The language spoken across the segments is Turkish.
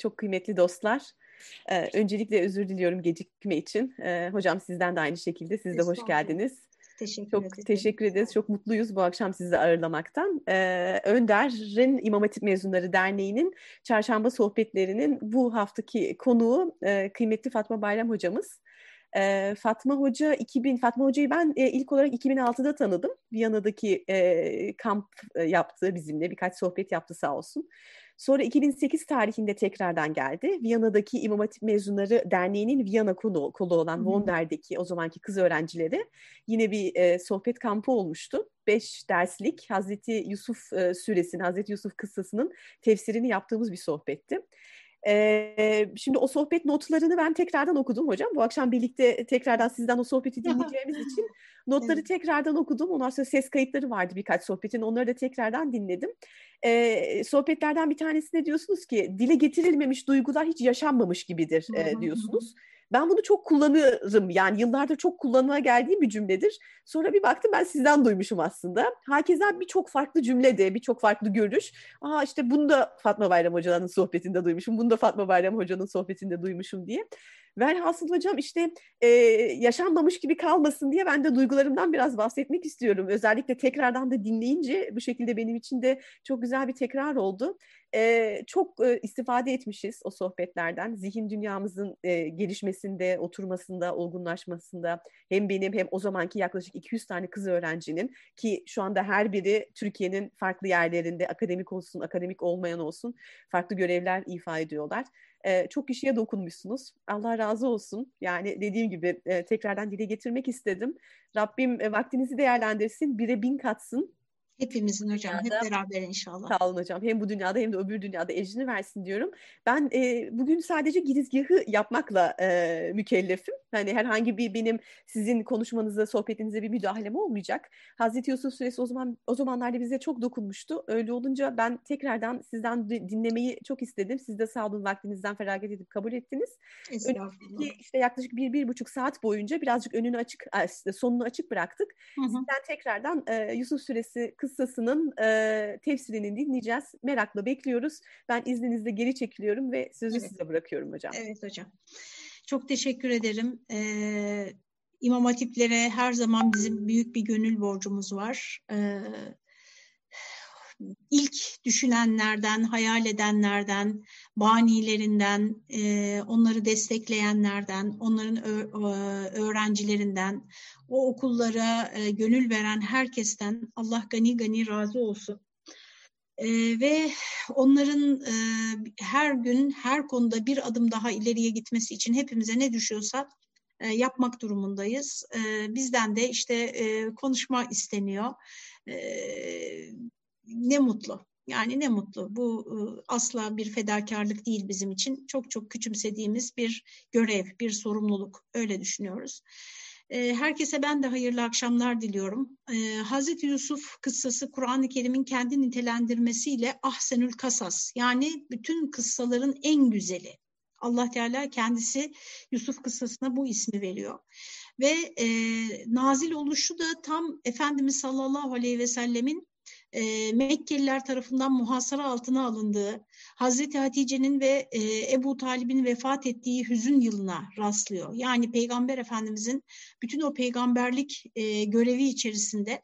Çok kıymetli dostlar. Ee, öncelikle özür diliyorum gecikme için. Ee, hocam sizden de aynı şekilde. Siz de hoş geldiniz. Teşekkür çok ederim. teşekkür ederiz. Çok mutluyuz bu akşam sizi ağırlamaktan. Ee, Önder'in İmam Hatip Mezunları Derneği'nin çarşamba sohbetlerinin bu haftaki konuğu e, kıymetli Fatma Bayram hocamız. E, Fatma Hoca 2000 Fatma Hoca'yı ben e, ilk olarak 2006'da tanıdım. Viyana'daki e, kamp e, yaptı bizimle birkaç sohbet yaptı sağ olsun. Sonra 2008 tarihinde tekrardan geldi. Viyana'daki İmam Hatip Mezunları Derneği'nin Viyana kolu, kolu olan Wonder'deki o zamanki kız öğrencileri yine bir e, sohbet kampı olmuştu. Beş derslik Hazreti Yusuf e, suresinin, Hazreti Yusuf kıssasının tefsirini yaptığımız bir sohbetti. Ee, şimdi o sohbet notlarını ben tekrardan okudum hocam. Bu akşam birlikte tekrardan sizden o sohbeti dinleyeceğimiz için notları tekrardan okudum. Ondan sonra ses kayıtları vardı birkaç sohbetin. Onları da tekrardan dinledim. Ee, sohbetlerden bir tanesinde diyorsunuz ki dile getirilmemiş duygular hiç yaşanmamış gibidir e, diyorsunuz. Ben bunu çok kullanırım. Yani yıllardır çok kullanıma geldiğim bir cümledir. Sonra bir baktım ben sizden duymuşum aslında. Herkesten birçok farklı cümlede, birçok farklı görüş. Aa işte bunu da Fatma Bayram Hoca'nın sohbetinde duymuşum. Bunu da Fatma Bayram Hoca'nın sohbetinde duymuşum diye. Velhasıl hocam işte e, yaşanmamış gibi kalmasın diye ben de duygularımdan biraz bahsetmek istiyorum. Özellikle tekrardan da dinleyince bu şekilde benim için de çok güzel bir tekrar oldu. E, çok e, istifade etmişiz o sohbetlerden. Zihin dünyamızın e, gelişmesinde, oturmasında, olgunlaşmasında hem benim hem o zamanki yaklaşık 200 tane kız öğrencinin ki şu anda her biri Türkiye'nin farklı yerlerinde akademik olsun, akademik olmayan olsun farklı görevler ifa ediyorlar. E, çok kişiye dokunmuşsunuz. Allah razı olsun. Yani dediğim gibi e, tekrardan dile getirmek istedim. Rabbim e, vaktinizi değerlendirsin, bire bin katsın. Hepimizin hocam, dünyada, hep beraber inşallah. Sağ olun hocam. Hem bu dünyada hem de öbür dünyada ecrini versin diyorum. Ben e, bugün sadece girizgahı yapmakla e, mükellefim. Hani herhangi bir benim sizin konuşmanıza, sohbetinize bir müdahalem olmayacak. Hazreti Yusuf Suresi o zaman o zamanlarda bize çok dokunmuştu. Öyle olunca ben tekrardan sizden dinlemeyi çok istedim. Siz de sağ olun vaktinizden feragat edip kabul ettiniz. Önümüzdeki işte yaklaşık bir, bir buçuk saat boyunca birazcık önünü açık, sonunu açık bıraktık. Hı hı. Sizden tekrardan e, Yusuf Suresi kıssasının e, tefsirini dinleyeceğiz. Merakla bekliyoruz. Ben izninizle geri çekiliyorum ve sözü evet. size bırakıyorum hocam. Evet hocam. Çok teşekkür ederim. Ee, İmam Hatiplere her zaman bizim büyük bir gönül borcumuz var. Ee, ilk düşünenlerden, hayal edenlerden, banilerinden, e, onları destekleyenlerden, onların öğrencilerinden, o okullara e, gönül veren herkesten Allah gani gani razı olsun. Ee, ve onların e, her gün her konuda bir adım daha ileriye gitmesi için hepimize ne düşüyorsa e, yapmak durumundayız. E, bizden de işte e, konuşma isteniyor. E, ne mutlu. Yani ne mutlu. Bu e, asla bir fedakarlık değil bizim için. Çok çok küçümsediğimiz bir görev, bir sorumluluk. Öyle düşünüyoruz. Ee, herkese ben de hayırlı akşamlar diliyorum. Ee, Hazreti Yusuf kıssası Kur'an-ı Kerim'in kendi nitelendirmesiyle ahsenül kasas yani bütün kıssaların en güzeli. Allah Teala kendisi Yusuf kıssasına bu ismi veriyor. Ve e, nazil oluşu da tam Efendimiz sallallahu aleyhi ve sellemin e, Mekkeliler tarafından muhasara altına alındığı, Hazreti Hatice'nin ve e, Ebu Talib'in vefat ettiği hüzün yılına rastlıyor. Yani Peygamber Efendimizin bütün o peygamberlik e, görevi içerisinde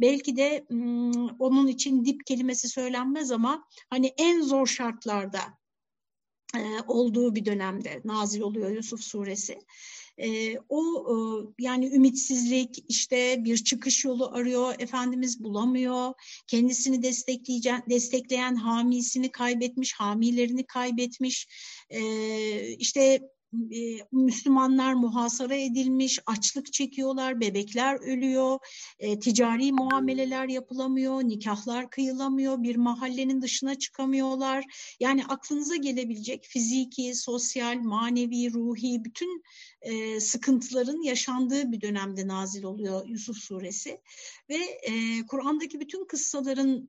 belki de m, onun için dip kelimesi söylenmez ama hani en zor şartlarda e, olduğu bir dönemde nazil oluyor Yusuf suresi e, o e, yani ümitsizlik işte bir çıkış yolu arıyor Efendimiz bulamıyor. Kendisini destekleyecek destekleyen hamisini kaybetmiş hamilerini kaybetmiş. E, işte Müslümanlar muhasara edilmiş, açlık çekiyorlar, bebekler ölüyor, ticari muameleler yapılamıyor, nikahlar kıyılamıyor, bir mahallenin dışına çıkamıyorlar. Yani aklınıza gelebilecek fiziki, sosyal, manevi, ruhi bütün sıkıntıların yaşandığı bir dönemde nazil oluyor Yusuf suresi. Ve Kur'an'daki bütün kıssaların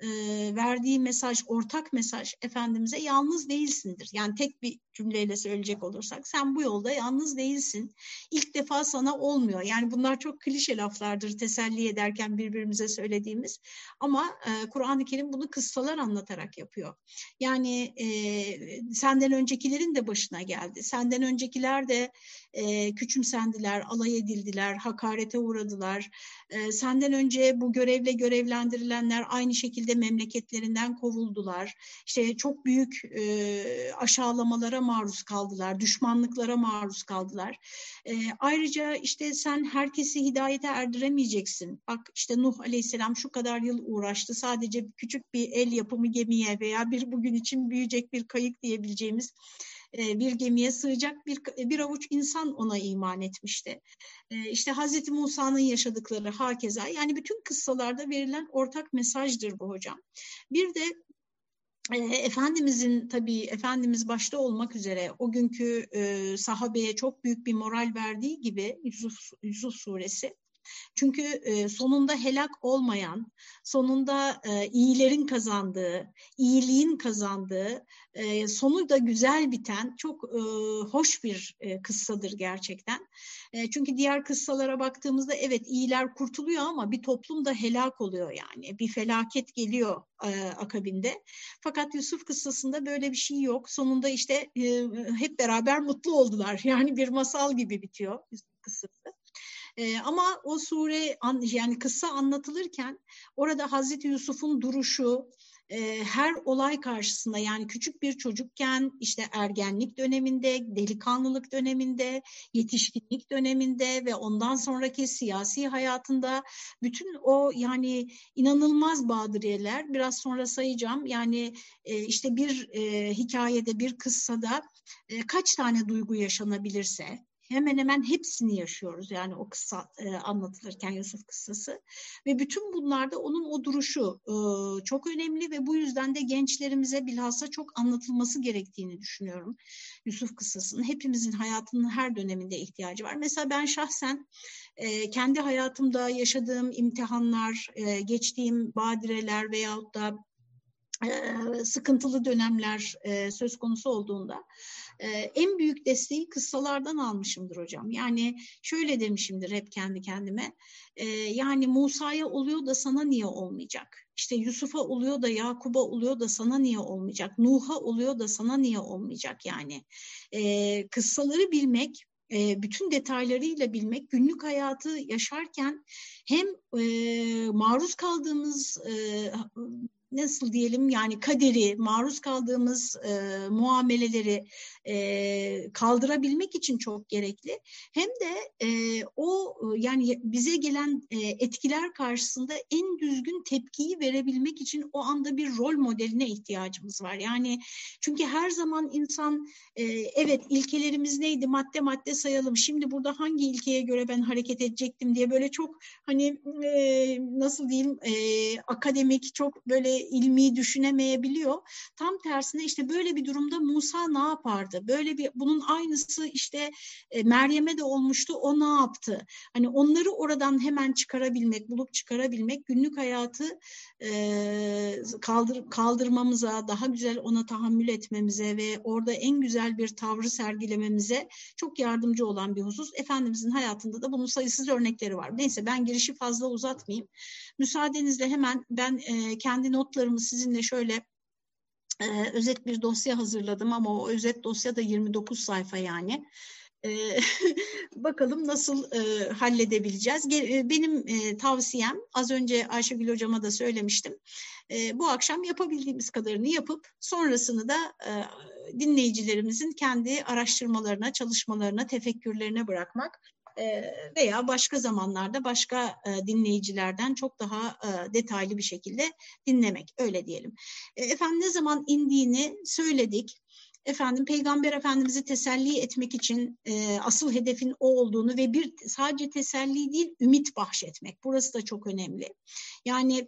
verdiği mesaj, ortak mesaj Efendimiz'e yalnız değilsindir. Yani tek bir cümleyle söyleyecek olursak sen bu yolda yalnız değilsin. İlk defa sana olmuyor. Yani bunlar çok klişe laflardır teselli ederken birbirimize söylediğimiz. Ama e, Kur'an-ı Kerim bunu kıssalar anlatarak yapıyor. Yani e, senden öncekilerin de başına geldi. Senden öncekiler de e, küçümsendiler, alay edildiler, hakarete uğradılar. E, senden önce bu görevle görevlendirilenler aynı şekilde memleketlerinden kovuldular. İşte çok büyük e, aşağılamalara maruz kaldılar, düşmanlıklara maruz kaldılar. E, ayrıca işte sen herkesi hidayete erdiremeyeceksin. Bak işte Nuh Aleyhisselam şu kadar yıl uğraştı. Sadece küçük bir el yapımı gemiye veya bir bugün için büyüyecek bir kayık diyebileceğimiz e, bir gemiye sığacak bir, bir avuç insan ona iman etmişti. E, işte Hazreti Musa'nın yaşadıkları hakeza yani bütün kıssalarda verilen ortak mesajdır bu hocam. Bir de e, Efendimizin tabii Efendimiz başta olmak üzere o günkü e, sahabeye çok büyük bir moral verdiği gibi Yusuf, Yusuf suresi çünkü e, sonunda helak olmayan, sonunda e, iyilerin kazandığı, iyiliğin kazandığı, e, sonu da güzel biten çok e, hoş bir e, kıssadır gerçekten. E, çünkü diğer kıssalara baktığımızda evet iyiler kurtuluyor ama bir toplum da helak oluyor yani. Bir felaket geliyor e, akabinde. Fakat Yusuf kıssasında böyle bir şey yok. Sonunda işte e, hep beraber mutlu oldular. Yani bir masal gibi bitiyor Yusuf kıssası. E, ama o sure yani kısa anlatılırken orada Hazreti Yusuf'un duruşu, e, her olay karşısında yani küçük bir çocukken işte ergenlik döneminde, delikanlılık döneminde, yetişkinlik döneminde ve ondan sonraki siyasi hayatında bütün o yani inanılmaz badireler biraz sonra sayacağım. Yani e, işte bir e, hikayede bir kıssada e, kaç tane duygu yaşanabilirse hemen hemen hepsini yaşıyoruz. Yani o kısa e, anlatılırken Yusuf kıssası. Ve bütün bunlarda onun o duruşu e, çok önemli ve bu yüzden de gençlerimize bilhassa çok anlatılması gerektiğini düşünüyorum Yusuf kıssasının. Hepimizin hayatının her döneminde ihtiyacı var. Mesela ben şahsen e, kendi hayatımda yaşadığım imtihanlar e, geçtiğim badireler veyahut da sıkıntılı dönemler söz konusu olduğunda en büyük desteği kıssalardan almışımdır hocam. Yani şöyle demişimdir hep kendi kendime. Yani Musa'ya oluyor da sana niye olmayacak? İşte Yusuf'a oluyor da Yakub'a oluyor da sana niye olmayacak? Nuh'a oluyor da sana niye olmayacak yani? Kıssaları bilmek bütün detaylarıyla bilmek, günlük hayatı yaşarken hem maruz kaldığımız nasıl diyelim yani kaderi, maruz kaldığımız e, muameleleri e, kaldırabilmek için çok gerekli. Hem de e, o yani bize gelen e, etkiler karşısında en düzgün tepkiyi verebilmek için o anda bir rol modeline ihtiyacımız var. Yani çünkü her zaman insan e, evet ilkelerimiz neydi madde madde sayalım. Şimdi burada hangi ilkeye göre ben hareket edecektim diye böyle çok hani e, nasıl diyeyim e, akademik çok böyle ilmi düşünemeyebiliyor. Tam tersine işte böyle bir durumda Musa ne yapardı? Böyle bir bunun aynısı işte e, Meryem'e de olmuştu. O ne yaptı? Hani onları oradan hemen çıkarabilmek, bulup çıkarabilmek günlük hayatı e, kaldır, kaldırmamıza, daha güzel ona tahammül etmemize ve orada en güzel bir tavrı sergilememize çok yardımcı olan bir husus. Efendimizin hayatında da bunun sayısız örnekleri var. Neyse ben girişi fazla uzatmayayım. Müsaadenizle hemen ben e, kendi notlarımı sizinle şöyle e, özet bir dosya hazırladım ama o özet dosya da 29 sayfa yani. E, bakalım nasıl e, halledebileceğiz. E, benim e, tavsiyem az önce Ayşegül hocama da söylemiştim. E, bu akşam yapabildiğimiz kadarını yapıp sonrasını da e, dinleyicilerimizin kendi araştırmalarına, çalışmalarına, tefekkürlerine bırakmak veya başka zamanlarda başka dinleyicilerden çok daha detaylı bir şekilde dinlemek öyle diyelim. Efendim ne zaman indiğini söyledik. Efendim Peygamber Efendimiz'i teselli etmek için e, asıl hedefin o olduğunu ve bir sadece teselli değil ümit bahşetmek. Burası da çok önemli. Yani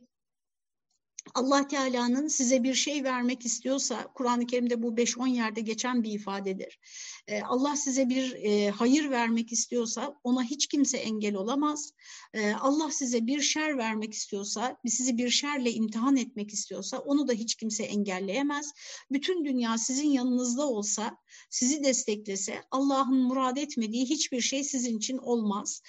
Allah Teala'nın size bir şey vermek istiyorsa, Kur'an-ı Kerim'de bu 5-10 yerde geçen bir ifadedir. Ee, Allah size bir e, hayır vermek istiyorsa ona hiç kimse engel olamaz. Ee, Allah size bir şer vermek istiyorsa, sizi bir şerle imtihan etmek istiyorsa onu da hiç kimse engelleyemez. Bütün dünya sizin yanınızda olsa, sizi desteklese Allah'ın murad etmediği hiçbir şey sizin için olmaz.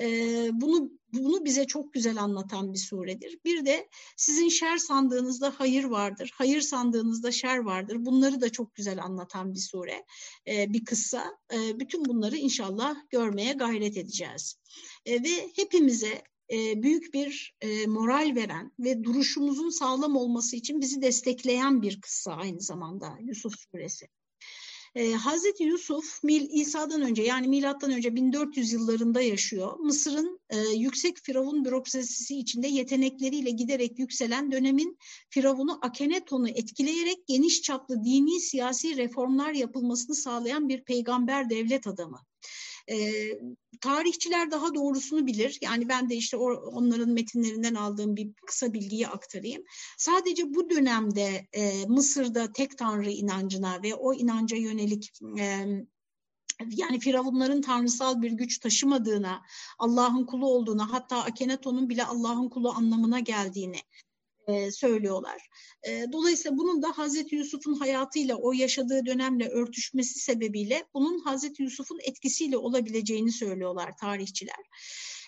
Ee, bunu bunu bize çok güzel anlatan bir suredir. Bir de sizin şer sandığınızda hayır vardır, hayır sandığınızda şer vardır. Bunları da çok güzel anlatan bir sure, ee, bir kıssa. Ee, bütün bunları inşallah görmeye gayret edeceğiz. Ve hepimize e, büyük bir e, moral veren ve duruşumuzun sağlam olması için bizi destekleyen bir kıssa aynı zamanda Yusuf suresi. E, Hazreti Yusuf Mil, İsa'dan önce yani milattan önce 1400 yıllarında yaşıyor. Mısır'ın e, yüksek firavun bürokrasisi içinde yetenekleriyle giderek yükselen dönemin firavunu Akeneton'u etkileyerek geniş çaplı dini siyasi reformlar yapılmasını sağlayan bir peygamber devlet adamı. E, tarihçiler daha doğrusunu bilir. Yani ben de işte onların metinlerinden aldığım bir kısa bilgiyi aktarayım. Sadece bu dönemde e, Mısır'da tek tanrı inancına ve o inanca yönelik e, yani firavunların tanrısal bir güç taşımadığına, Allah'ın kulu olduğuna, hatta Akenaton'un bile Allah'ın kulu anlamına geldiğini e, söylüyorlar. E, dolayısıyla bunun da Hazreti Yusuf'un hayatıyla o yaşadığı dönemle örtüşmesi sebebiyle bunun Hazreti Yusuf'un etkisiyle olabileceğini söylüyorlar tarihçiler.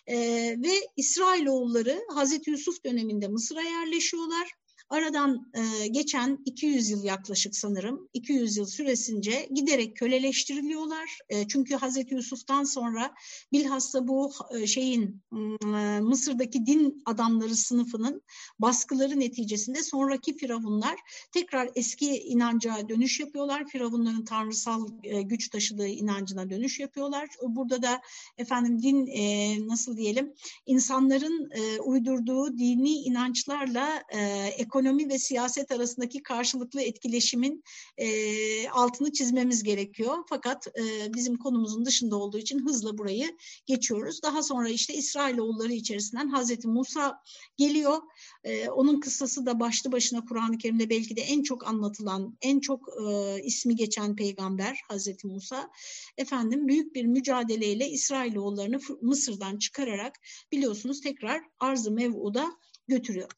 E, ve İsrailoğulları Hazreti Yusuf döneminde Mısır'a yerleşiyorlar Aradan e, geçen 200 yıl yaklaşık sanırım, 200 yıl süresince giderek köleleştiriliyorlar. E, çünkü Hazreti Yusuf'tan sonra bilhassa bu e, şeyin e, Mısır'daki din adamları sınıfının baskıları neticesinde sonraki firavunlar tekrar eski inanca dönüş yapıyorlar. Firavunların tanrısal e, güç taşıdığı inancına dönüş yapıyorlar. Burada da efendim din e, nasıl diyelim insanların e, uydurduğu dini inançlarla e, ekonomik ekonomi ve siyaset arasındaki karşılıklı etkileşimin e, altını çizmemiz gerekiyor. Fakat e, bizim konumuzun dışında olduğu için hızla burayı geçiyoruz. Daha sonra işte İsrailoğulları içerisinden Hazreti Musa geliyor. E, onun kıssası da başlı başına Kur'an-ı Kerim'de belki de en çok anlatılan, en çok e, ismi geçen peygamber Hazreti Musa. Efendim büyük bir mücadeleyle İsrailoğullarını Mısır'dan çıkararak biliyorsunuz tekrar arz-ı mev'uda götürüyor.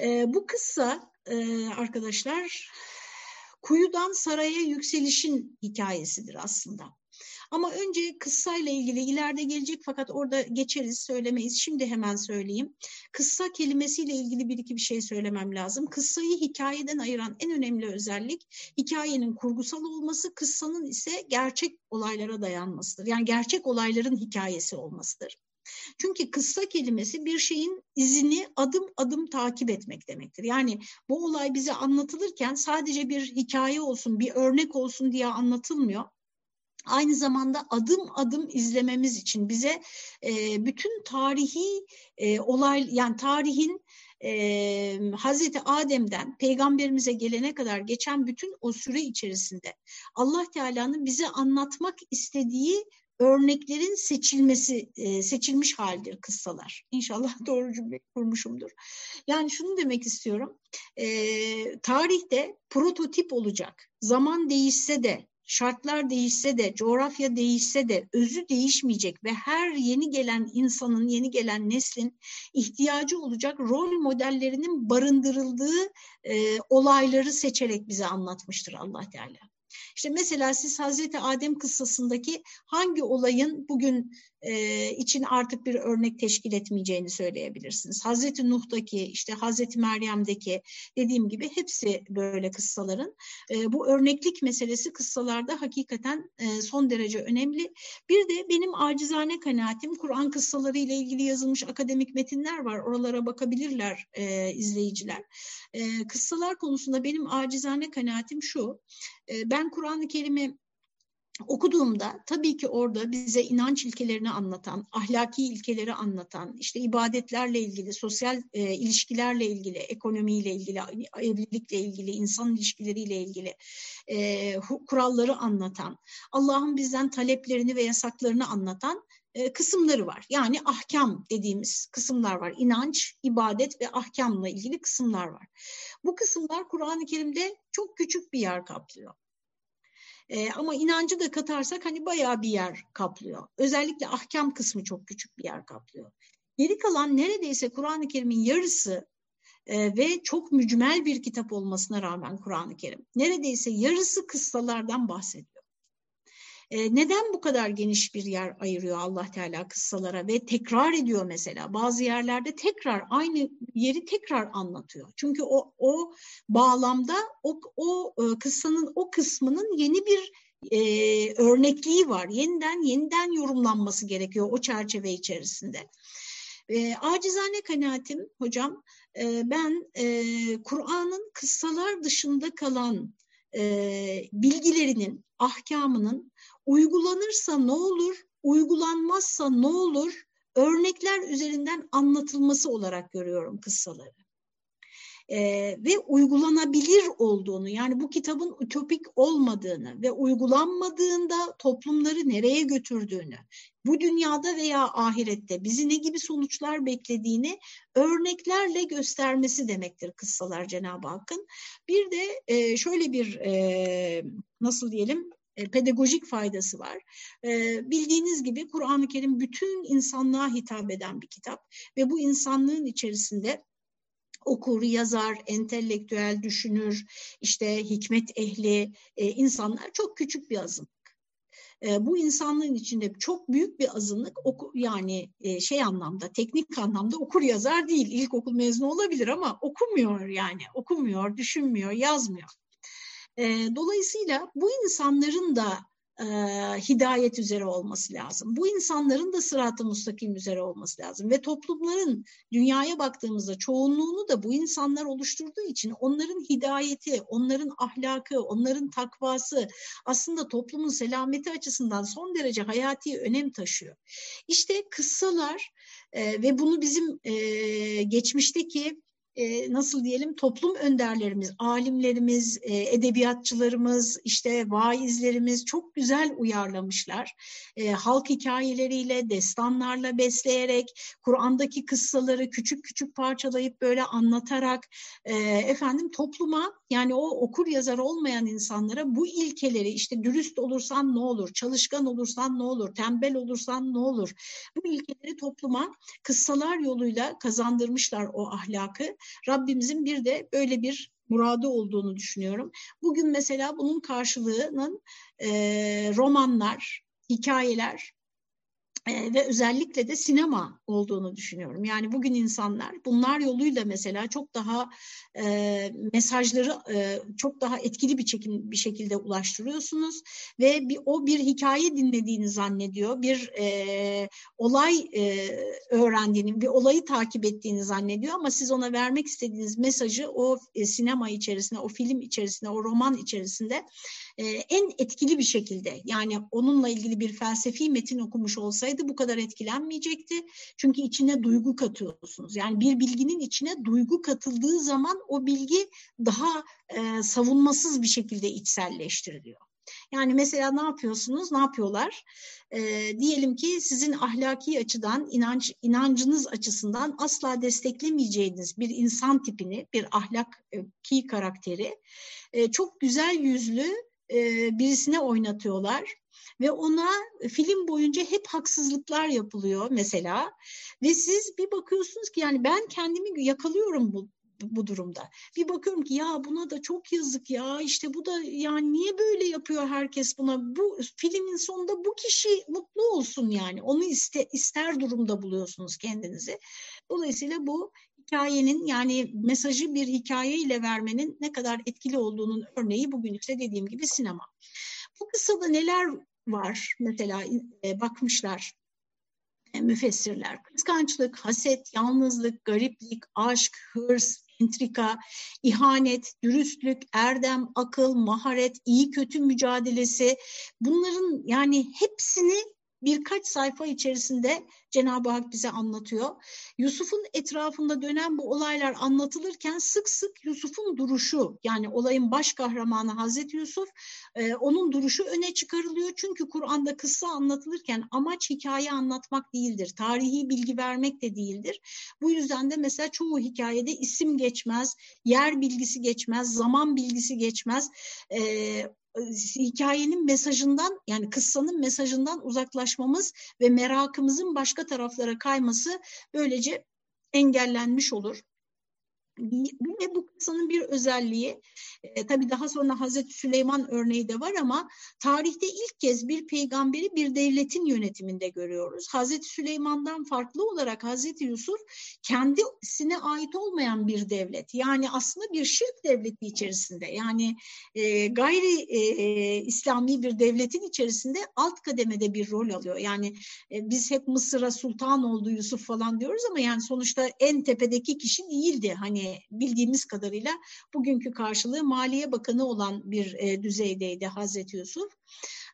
E, bu kıssa e, arkadaşlar kuyudan saraya yükselişin hikayesidir aslında. Ama önce kıssayla ilgili ileride gelecek fakat orada geçeriz söylemeyiz. Şimdi hemen söyleyeyim. Kıssa kelimesiyle ilgili bir iki bir şey söylemem lazım. Kıssayı hikayeden ayıran en önemli özellik hikayenin kurgusal olması, kıssanın ise gerçek olaylara dayanmasıdır. Yani gerçek olayların hikayesi olmasıdır. Çünkü kıssa kelimesi bir şeyin izini adım adım takip etmek demektir. Yani bu olay bize anlatılırken sadece bir hikaye olsun, bir örnek olsun diye anlatılmıyor aynı zamanda adım adım izlememiz için bize e, bütün tarihi e, olay yani tarihin e, Hazreti Adem'den peygamberimize gelene kadar geçen bütün o süre içerisinde Allah Teala'nın bize anlatmak istediği örneklerin seçilmesi, e, seçilmiş haldir kıssalar. İnşallah doğru cümle kurmuşumdur. Yani şunu demek istiyorum, e, tarihte prototip olacak, zaman değişse de, şartlar değişse de, coğrafya değişse de özü değişmeyecek ve her yeni gelen insanın, yeni gelen neslin ihtiyacı olacak rol modellerinin barındırıldığı e, olayları seçerek bize anlatmıştır Allah Teala. İşte mesela siz Hazreti Adem kıssasındaki hangi olayın bugün e, için artık bir örnek teşkil etmeyeceğini söyleyebilirsiniz. Hazreti Nuh'taki, işte Hazreti Meryem'deki dediğim gibi hepsi böyle kıssaların. E, bu örneklik meselesi kıssalarda hakikaten e, son derece önemli. Bir de benim acizane kanaatim Kur'an kıssaları ile ilgili yazılmış akademik metinler var. Oralara bakabilirler e, izleyiciler. E, kıssalar konusunda benim acizane kanaatim şu. E, ben Kur'an-ı Kerim'i okuduğumda tabii ki orada bize inanç ilkelerini anlatan, ahlaki ilkeleri anlatan, işte ibadetlerle ilgili, sosyal e, ilişkilerle ilgili, ekonomiyle ilgili, evlilikle ilgili, insan ilişkileriyle ilgili e, kuralları anlatan, Allah'ın bizden taleplerini ve yasaklarını anlatan e, kısımları var. Yani ahkam dediğimiz kısımlar var. İnanç, ibadet ve ahkamla ilgili kısımlar var. Bu kısımlar Kur'an-ı Kerim'de çok küçük bir yer kaplıyor. E, ama inancı da katarsak hani bayağı bir yer kaplıyor. Özellikle ahkam kısmı çok küçük bir yer kaplıyor. Geri kalan neredeyse Kur'an-ı Kerim'in yarısı e, ve çok mücmel bir kitap olmasına rağmen Kur'an-ı Kerim neredeyse yarısı kıssalardan bahsediyor. E, neden bu kadar geniş bir yer ayırıyor Allah Teala kıssalara ve tekrar ediyor mesela bazı yerlerde tekrar aynı yeri tekrar anlatıyor. Çünkü o o bağlamda o o e, kıssanın o kısmının yeni bir e, örnekliği var. Yeniden yeniden yorumlanması gerekiyor o çerçeve içerisinde. E, acizane kanaatim hocam e, ben e, Kur'an'ın kıssalar dışında kalan e, bilgilerinin, ahkamının uygulanırsa ne olur, uygulanmazsa ne olur örnekler üzerinden anlatılması olarak görüyorum kıssaları e, ve uygulanabilir olduğunu yani bu kitabın ütopik olmadığını ve uygulanmadığında toplumları nereye götürdüğünü bu dünyada veya ahirette bizi ne gibi sonuçlar beklediğini örneklerle göstermesi demektir kıssalar Cenab-ı Hakk'ın. Bir de e, şöyle bir e, nasıl diyelim pedagojik faydası var. E, bildiğiniz gibi Kur'an-ı Kerim bütün insanlığa hitap eden bir kitap ve bu insanlığın içerisinde okur, yazar, entelektüel düşünür, işte hikmet ehli e, insanlar çok küçük bir azınlık. E, bu insanlığın içinde çok büyük bir azınlık oku, yani e, şey anlamda teknik anlamda okur yazar değil. İlkokul mezunu olabilir ama okumuyor yani okumuyor, düşünmüyor, yazmıyor. E, dolayısıyla bu insanların da e, hidayet üzere olması lazım. Bu insanların da sırat-ı mustakim üzere olması lazım. Ve toplumların dünyaya baktığımızda çoğunluğunu da bu insanlar oluşturduğu için onların hidayeti, onların ahlakı, onların takvası aslında toplumun selameti açısından son derece hayati önem taşıyor. İşte kıssalar e, ve bunu bizim e, geçmişteki e, nasıl diyelim toplum önderlerimiz, alimlerimiz, e, edebiyatçılarımız, işte vaizlerimiz çok güzel uyarlamışlar. E, halk hikayeleriyle, destanlarla besleyerek, Kur'an'daki kıssaları küçük küçük parçalayıp böyle anlatarak e, efendim topluma yani o okur yazar olmayan insanlara bu ilkeleri işte dürüst olursan ne olur, çalışkan olursan ne olur, tembel olursan ne olur? Bu ilkeleri topluma kıssalar yoluyla kazandırmışlar o ahlakı. Rabbimizin bir de böyle bir muradı olduğunu düşünüyorum. Bugün mesela bunun karşılığının e, romanlar, hikayeler ve özellikle de sinema olduğunu düşünüyorum. Yani bugün insanlar bunlar yoluyla mesela çok daha e, mesajları e, çok daha etkili bir, çekim, bir şekilde ulaştırıyorsunuz ve bir, o bir hikaye dinlediğini zannediyor, bir e, olay e, öğrendiğini, bir olayı takip ettiğini zannediyor ama siz ona vermek istediğiniz mesajı o e, sinema içerisinde, o film içerisinde, o roman içerisinde e, en etkili bir şekilde yani onunla ilgili bir felsefi metin okumuş olsaydı bu kadar etkilenmeyecekti. Çünkü içine duygu katıyorsunuz. Yani bir bilginin içine duygu katıldığı zaman o bilgi daha e, savunmasız bir şekilde içselleştiriliyor. Yani mesela ne yapıyorsunuz? Ne yapıyorlar? E, diyelim ki sizin ahlaki açıdan, inanç inancınız açısından asla desteklemeyeceğiniz bir insan tipini, bir ahlaki karakteri e, çok güzel yüzlü e, birisine oynatıyorlar ve ona film boyunca hep haksızlıklar yapılıyor mesela ve siz bir bakıyorsunuz ki yani ben kendimi yakalıyorum bu bu durumda. Bir bakıyorum ki ya buna da çok yazık ya işte bu da yani niye böyle yapıyor herkes buna bu filmin sonunda bu kişi mutlu olsun yani onu iste, ister durumda buluyorsunuz kendinizi. Dolayısıyla bu hikayenin yani mesajı bir hikaye ile vermenin ne kadar etkili olduğunun örneği bugün işte dediğim gibi sinema. Bu kısada neler var mesela e, bakmışlar e, müfessirler. Kıskançlık, haset, yalnızlık, gariplik, aşk, hırs, entrika, ihanet, dürüstlük, erdem, akıl, maharet, iyi kötü mücadelesi bunların yani hepsini birkaç sayfa içerisinde Cenab-ı Hak bize anlatıyor. Yusuf'un etrafında dönen bu olaylar anlatılırken sık sık Yusuf'un duruşu yani olayın baş kahramanı Hazreti Yusuf e, onun duruşu öne çıkarılıyor. Çünkü Kur'an'da kıssa anlatılırken amaç hikaye anlatmak değildir. Tarihi bilgi vermek de değildir. Bu yüzden de mesela çoğu hikayede isim geçmez, yer bilgisi geçmez, zaman bilgisi geçmez. E, hikayenin mesajından yani kıssanın mesajından uzaklaşmamız ve merakımızın başka taraflara kayması böylece engellenmiş olur. Ve bu kıssanın bir özelliği, e, tabii daha sonra Hazreti Süleyman örneği de var ama tarihte ilk kez bir peygamberi bir devletin yönetiminde görüyoruz. Hazreti Süleyman'dan farklı olarak Hazreti Yusuf kendisine ait olmayan bir devlet. Yani aslında bir şirk devleti içerisinde yani e, gayri e, İslami bir devletin içerisinde alt kademede bir rol alıyor. Yani e, biz hep Mısır'a sultan oldu Yusuf falan diyoruz ama yani sonuçta en tepedeki kişi değildi. Hani bildiğimiz kadarıyla bugünkü karşılığı Maliye Bakanı olan bir e, düzeydeydi Hazreti Yusuf.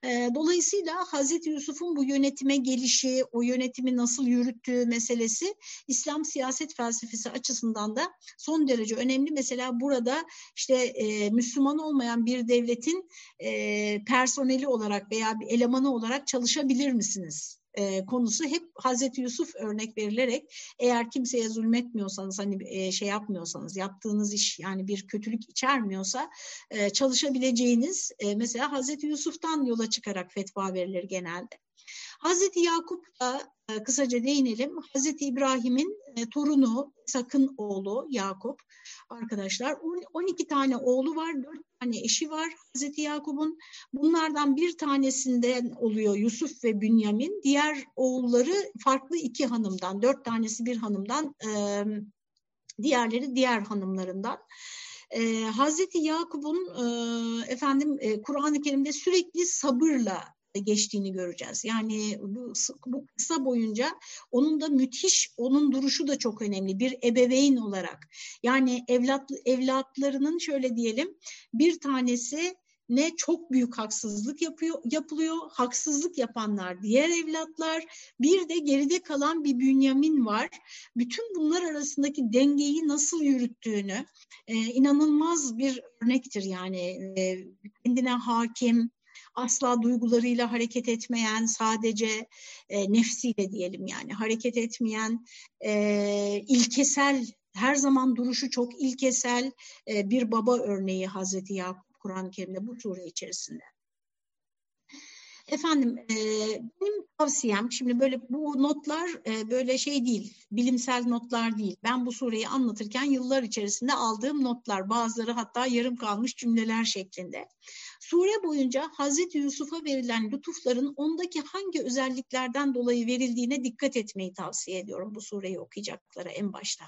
E, dolayısıyla Hazreti Yusuf'un bu yönetime gelişi, o yönetimi nasıl yürüttüğü meselesi İslam siyaset felsefesi açısından da son derece önemli. Mesela burada işte e, Müslüman olmayan bir devletin e, personeli olarak veya bir elemanı olarak çalışabilir misiniz? E, konusu hep Hazreti Yusuf örnek verilerek eğer kimseye zulmetmiyorsanız hani e, şey yapmıyorsanız yaptığınız iş yani bir kötülük içermiyorsa e, çalışabileceğiniz e, mesela Hazreti Yusuf'tan yola çıkarak fetva verilir genelde. Hazreti Yakup da e, kısaca değinelim. Hazreti İbrahim'in e, torunu Sakın oğlu Yakup arkadaşlar 12 tane oğlu var, 4 tane eşi var Hazreti Yakup'un. Bunlardan bir tanesinden oluyor Yusuf ve Bünyamin. Diğer oğulları farklı iki hanımdan, dört tanesi bir hanımdan, diğerleri diğer hanımlarından. Ee, Hazreti Yakup'un e, efendim e, Kur'an-ı Kerim'de sürekli sabırla geçtiğini göreceğiz. Yani bu, bu kısa boyunca onun da müthiş, onun duruşu da çok önemli bir ebeveyn olarak. Yani evlat evlatlarının şöyle diyelim bir tanesi ne çok büyük haksızlık yapıyor yapılıyor. Haksızlık yapanlar diğer evlatlar. Bir de geride kalan bir Bünyamin var. Bütün bunlar arasındaki dengeyi nasıl yürüttüğünü e, inanılmaz bir örnektir yani e, kendine hakim, asla duygularıyla hareket etmeyen, sadece e, nefsiyle diyelim yani hareket etmeyen, e, ilkesel, her zaman duruşu çok ilkesel e, bir baba örneği Hazreti Yakup Kur'an-ı Kerim'de bu sure içerisinde. Efendim e, benim tavsiyem şimdi böyle bu notlar e, böyle şey değil, bilimsel notlar değil. Ben bu sureyi anlatırken yıllar içerisinde aldığım notlar, bazıları hatta yarım kalmış cümleler şeklinde. Sure boyunca Hazreti Yusuf'a verilen lütufların ondaki hangi özelliklerden dolayı verildiğine dikkat etmeyi tavsiye ediyorum bu sureyi okuyacaklara en başta.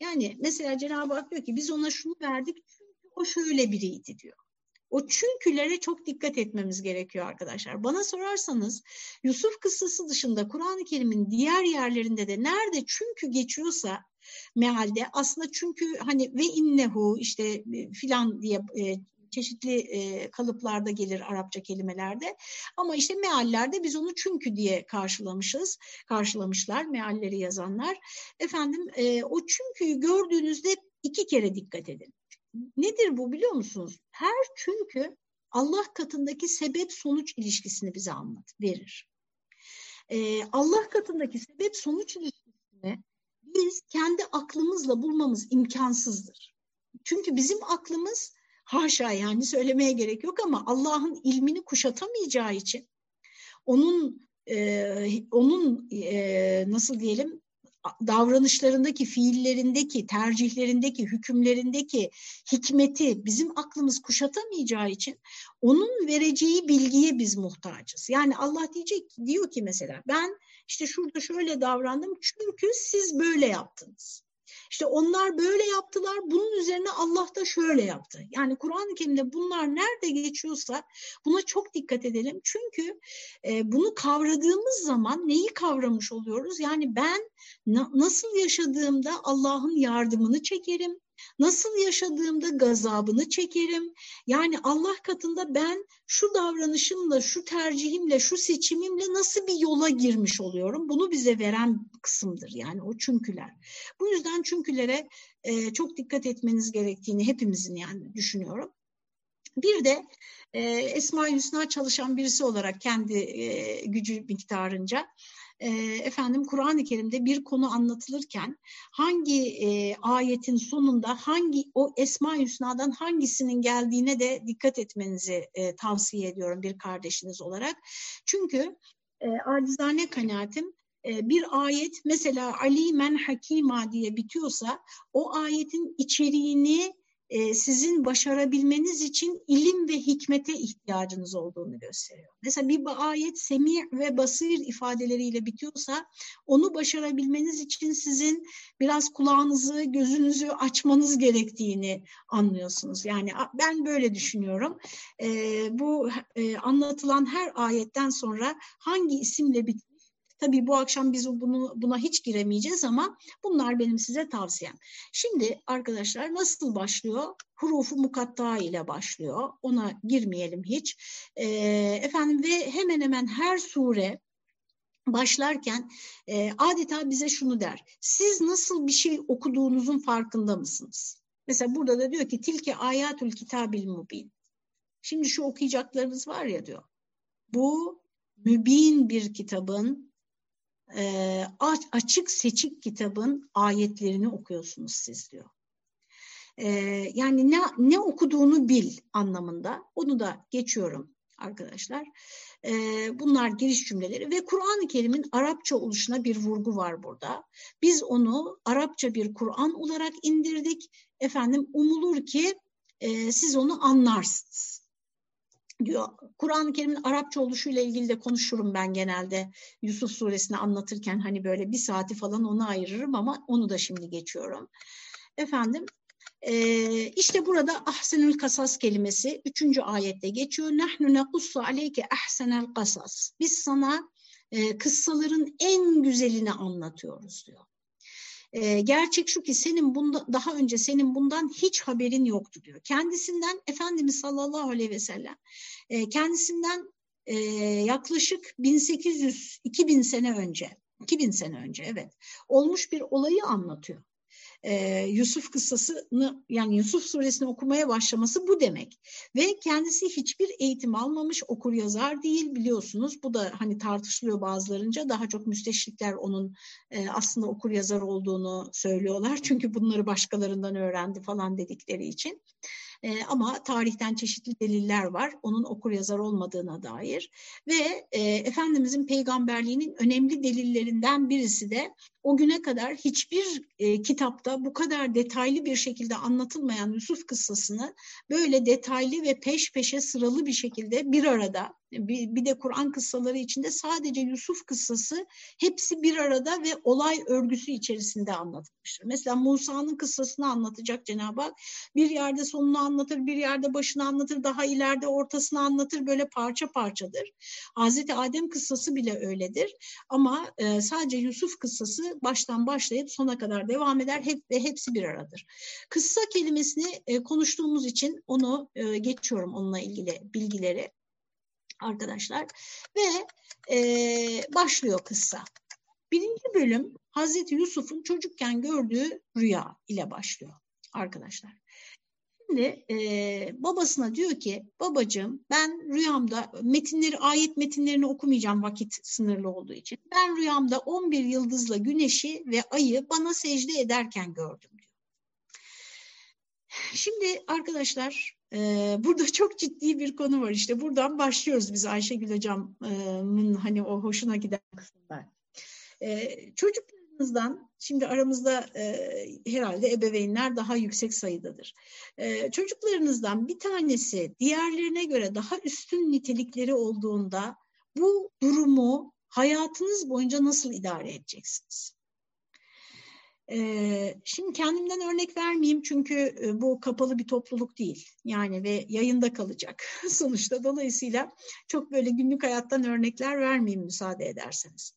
Yani mesela Cenab-ı Hak diyor ki biz ona şunu verdik çünkü o şöyle biriydi diyor. O çünkülere çok dikkat etmemiz gerekiyor arkadaşlar. Bana sorarsanız Yusuf kıssası dışında Kur'an-ı Kerim'in diğer yerlerinde de nerede çünkü geçiyorsa mealde aslında çünkü hani ve innehu işte e, filan diye e, çeşitli e, kalıplarda gelir Arapça kelimelerde. Ama işte meallerde biz onu çünkü diye karşılamışız, karşılamışlar mealleri yazanlar. Efendim e, o çünküyü gördüğünüzde iki kere dikkat edin. Nedir bu biliyor musunuz? Her çünkü Allah katındaki sebep sonuç ilişkisini bize anlat, verir. Ee, Allah katındaki sebep sonuç ilişkisini biz kendi aklımızla bulmamız imkansızdır. Çünkü bizim aklımız haşa yani söylemeye gerek yok ama Allah'ın ilmini kuşatamayacağı için onun e, onun e, nasıl diyelim davranışlarındaki, fiillerindeki, tercihlerindeki, hükümlerindeki hikmeti bizim aklımız kuşatamayacağı için onun vereceği bilgiye biz muhtacız. Yani Allah diyecek diyor ki mesela ben işte şurada şöyle davrandım çünkü siz böyle yaptınız. İşte onlar böyle yaptılar, bunun üzerine Allah da şöyle yaptı. Yani Kur'an-ı Kerim'de bunlar nerede geçiyorsa buna çok dikkat edelim. Çünkü e, bunu kavradığımız zaman neyi kavramış oluyoruz? Yani ben na, nasıl yaşadığımda Allah'ın yardımını çekerim, Nasıl yaşadığımda gazabını çekerim. Yani Allah katında ben şu davranışımla, şu tercihimle, şu seçimimle nasıl bir yola girmiş oluyorum? Bunu bize veren kısımdır yani o çünküler. Bu yüzden çünkülere e, çok dikkat etmeniz gerektiğini hepimizin yani düşünüyorum. Bir de e, Esma Hüsna çalışan birisi olarak kendi e, gücü miktarınca e, efendim Kur'an-ı Kerim'de bir konu anlatılırken hangi e, ayetin sonunda hangi o Esma Hüsna'dan hangisinin geldiğine de dikkat etmenizi e, tavsiye ediyorum bir kardeşiniz olarak. Çünkü e, acizane kanaatim bir ayet mesela Ali men hakima diye bitiyorsa o ayetin içeriğini e, sizin başarabilmeniz için ilim ve hikmete ihtiyacınız olduğunu gösteriyor. Mesela bir ayet semi ve basir ifadeleriyle bitiyorsa onu başarabilmeniz için sizin biraz kulağınızı, gözünüzü açmanız gerektiğini anlıyorsunuz. Yani ben böyle düşünüyorum. E, bu e, anlatılan her ayetten sonra hangi isimle bitiyor? Tabii bu akşam biz bunu, buna hiç giremeyeceğiz ama bunlar benim size tavsiyem. Şimdi arkadaşlar nasıl başlıyor? Hurufu mukatta ile başlıyor. Ona girmeyelim hiç. E, efendim ve hemen hemen her sure başlarken e, adeta bize şunu der. Siz nasıl bir şey okuduğunuzun farkında mısınız? Mesela burada da diyor ki tilke ayatül kitabil mubin. Şimdi şu okuyacaklarınız var ya diyor. Bu mübin bir kitabın e, açık seçik kitabın ayetlerini okuyorsunuz siz diyor. E, yani ne, ne okuduğunu bil anlamında. Onu da geçiyorum arkadaşlar. E, bunlar giriş cümleleri ve Kur'an-ı Kerim'in Arapça oluşuna bir vurgu var burada. Biz onu Arapça bir Kur'an olarak indirdik. Efendim umulur ki e, siz onu anlarsınız diyor. Kur'an-ı Kerim'in Arapça oluşuyla ilgili de konuşurum ben genelde. Yusuf suresini anlatırken hani böyle bir saati falan ona ayırırım ama onu da şimdi geçiyorum. Efendim ee, işte burada ahsenül kasas kelimesi üçüncü ayette geçiyor. Nahnu nekussu aleyke ahsenel kasas. Biz sana e, kıssaların en güzelini anlatıyoruz diyor. E, gerçek şu ki senin bunda, daha önce senin bundan hiç haberin yoktu diyor. Kendisinden Efendimiz sallallahu aleyhi ve sellem e, kendisinden e, yaklaşık 1800-2000 sene önce 2000 sene önce evet olmuş bir olayı anlatıyor e, Yusuf kıssasını yani Yusuf suresini okumaya başlaması bu demek. Ve kendisi hiçbir eğitim almamış okur yazar değil biliyorsunuz. Bu da hani tartışılıyor bazılarınca daha çok müsteşrikler onun e, aslında okur yazar olduğunu söylüyorlar. Çünkü bunları başkalarından öğrendi falan dedikleri için. E, ama tarihten çeşitli deliller var. Onun okur yazar olmadığına dair. Ve e, Efendimizin peygamberliğinin önemli delillerinden birisi de o güne kadar hiçbir e, kitapta bu kadar detaylı bir şekilde anlatılmayan Yusuf kıssasını böyle detaylı ve peş peşe sıralı bir şekilde bir arada bir, bir de Kur'an kıssaları içinde sadece Yusuf kıssası hepsi bir arada ve olay örgüsü içerisinde anlatılmıştır. Mesela Musa'nın kıssasını anlatacak Cenab-ı Hak bir yerde sonunu anlatır, bir yerde başını anlatır, daha ileride ortasını anlatır böyle parça parçadır. Hazreti Adem kıssası bile öyledir ama e, sadece Yusuf kıssası baştan başlayıp sona kadar devam eder hep ve hepsi bir aradır. Kıssa kelimesini e, konuştuğumuz için onu e, geçiyorum onunla ilgili bilgileri arkadaşlar ve e, başlıyor kıssa. Birinci bölüm Hazreti Yusuf'un çocukken gördüğü rüya ile başlıyor arkadaşlar. Şimdi e, babasına diyor ki babacığım ben rüyamda metinleri ayet metinlerini okumayacağım vakit sınırlı olduğu için. Ben rüyamda 11 yıldızla güneşi ve ayı bana secde ederken gördüm diyor. Şimdi arkadaşlar burada çok ciddi bir konu var işte buradan başlıyoruz biz Ayşegül Hocam'ın hani o hoşuna giden kısımlar. Çocuk çocuklarınızdan, şimdi aramızda herhalde ebeveynler daha yüksek sayıdadır. Çocuklarınızdan bir tanesi diğerlerine göre daha üstün nitelikleri olduğunda bu durumu hayatınız boyunca nasıl idare edeceksiniz? Şimdi kendimden örnek vermeyeyim çünkü bu kapalı bir topluluk değil. Yani ve yayında kalacak sonuçta. Dolayısıyla çok böyle günlük hayattan örnekler vermeyeyim müsaade ederseniz.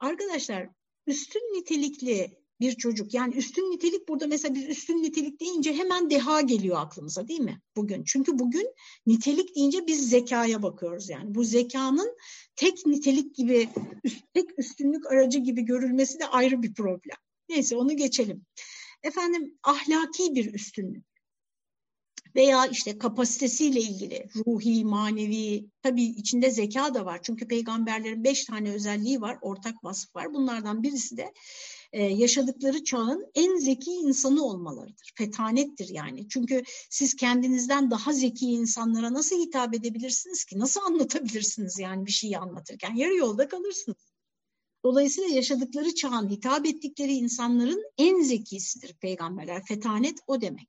Arkadaşlar üstün nitelikli bir çocuk. Yani üstün nitelik burada mesela biz üstün nitelik deyince hemen deha geliyor aklımıza değil mi bugün? Çünkü bugün nitelik deyince biz zekaya bakıyoruz yani. Bu zekanın tek nitelik gibi, tek üstünlük aracı gibi görülmesi de ayrı bir problem. Neyse onu geçelim. Efendim ahlaki bir üstünlük veya işte kapasitesiyle ilgili ruhi, manevi, tabii içinde zeka da var. Çünkü peygamberlerin beş tane özelliği var, ortak vasıf var. Bunlardan birisi de e, yaşadıkları çağın en zeki insanı olmalarıdır. Fetanettir yani. Çünkü siz kendinizden daha zeki insanlara nasıl hitap edebilirsiniz ki? Nasıl anlatabilirsiniz yani bir şeyi anlatırken? Yarı yolda kalırsınız. Dolayısıyla yaşadıkları çağın hitap ettikleri insanların en zekisidir peygamberler. Fetanet o demek.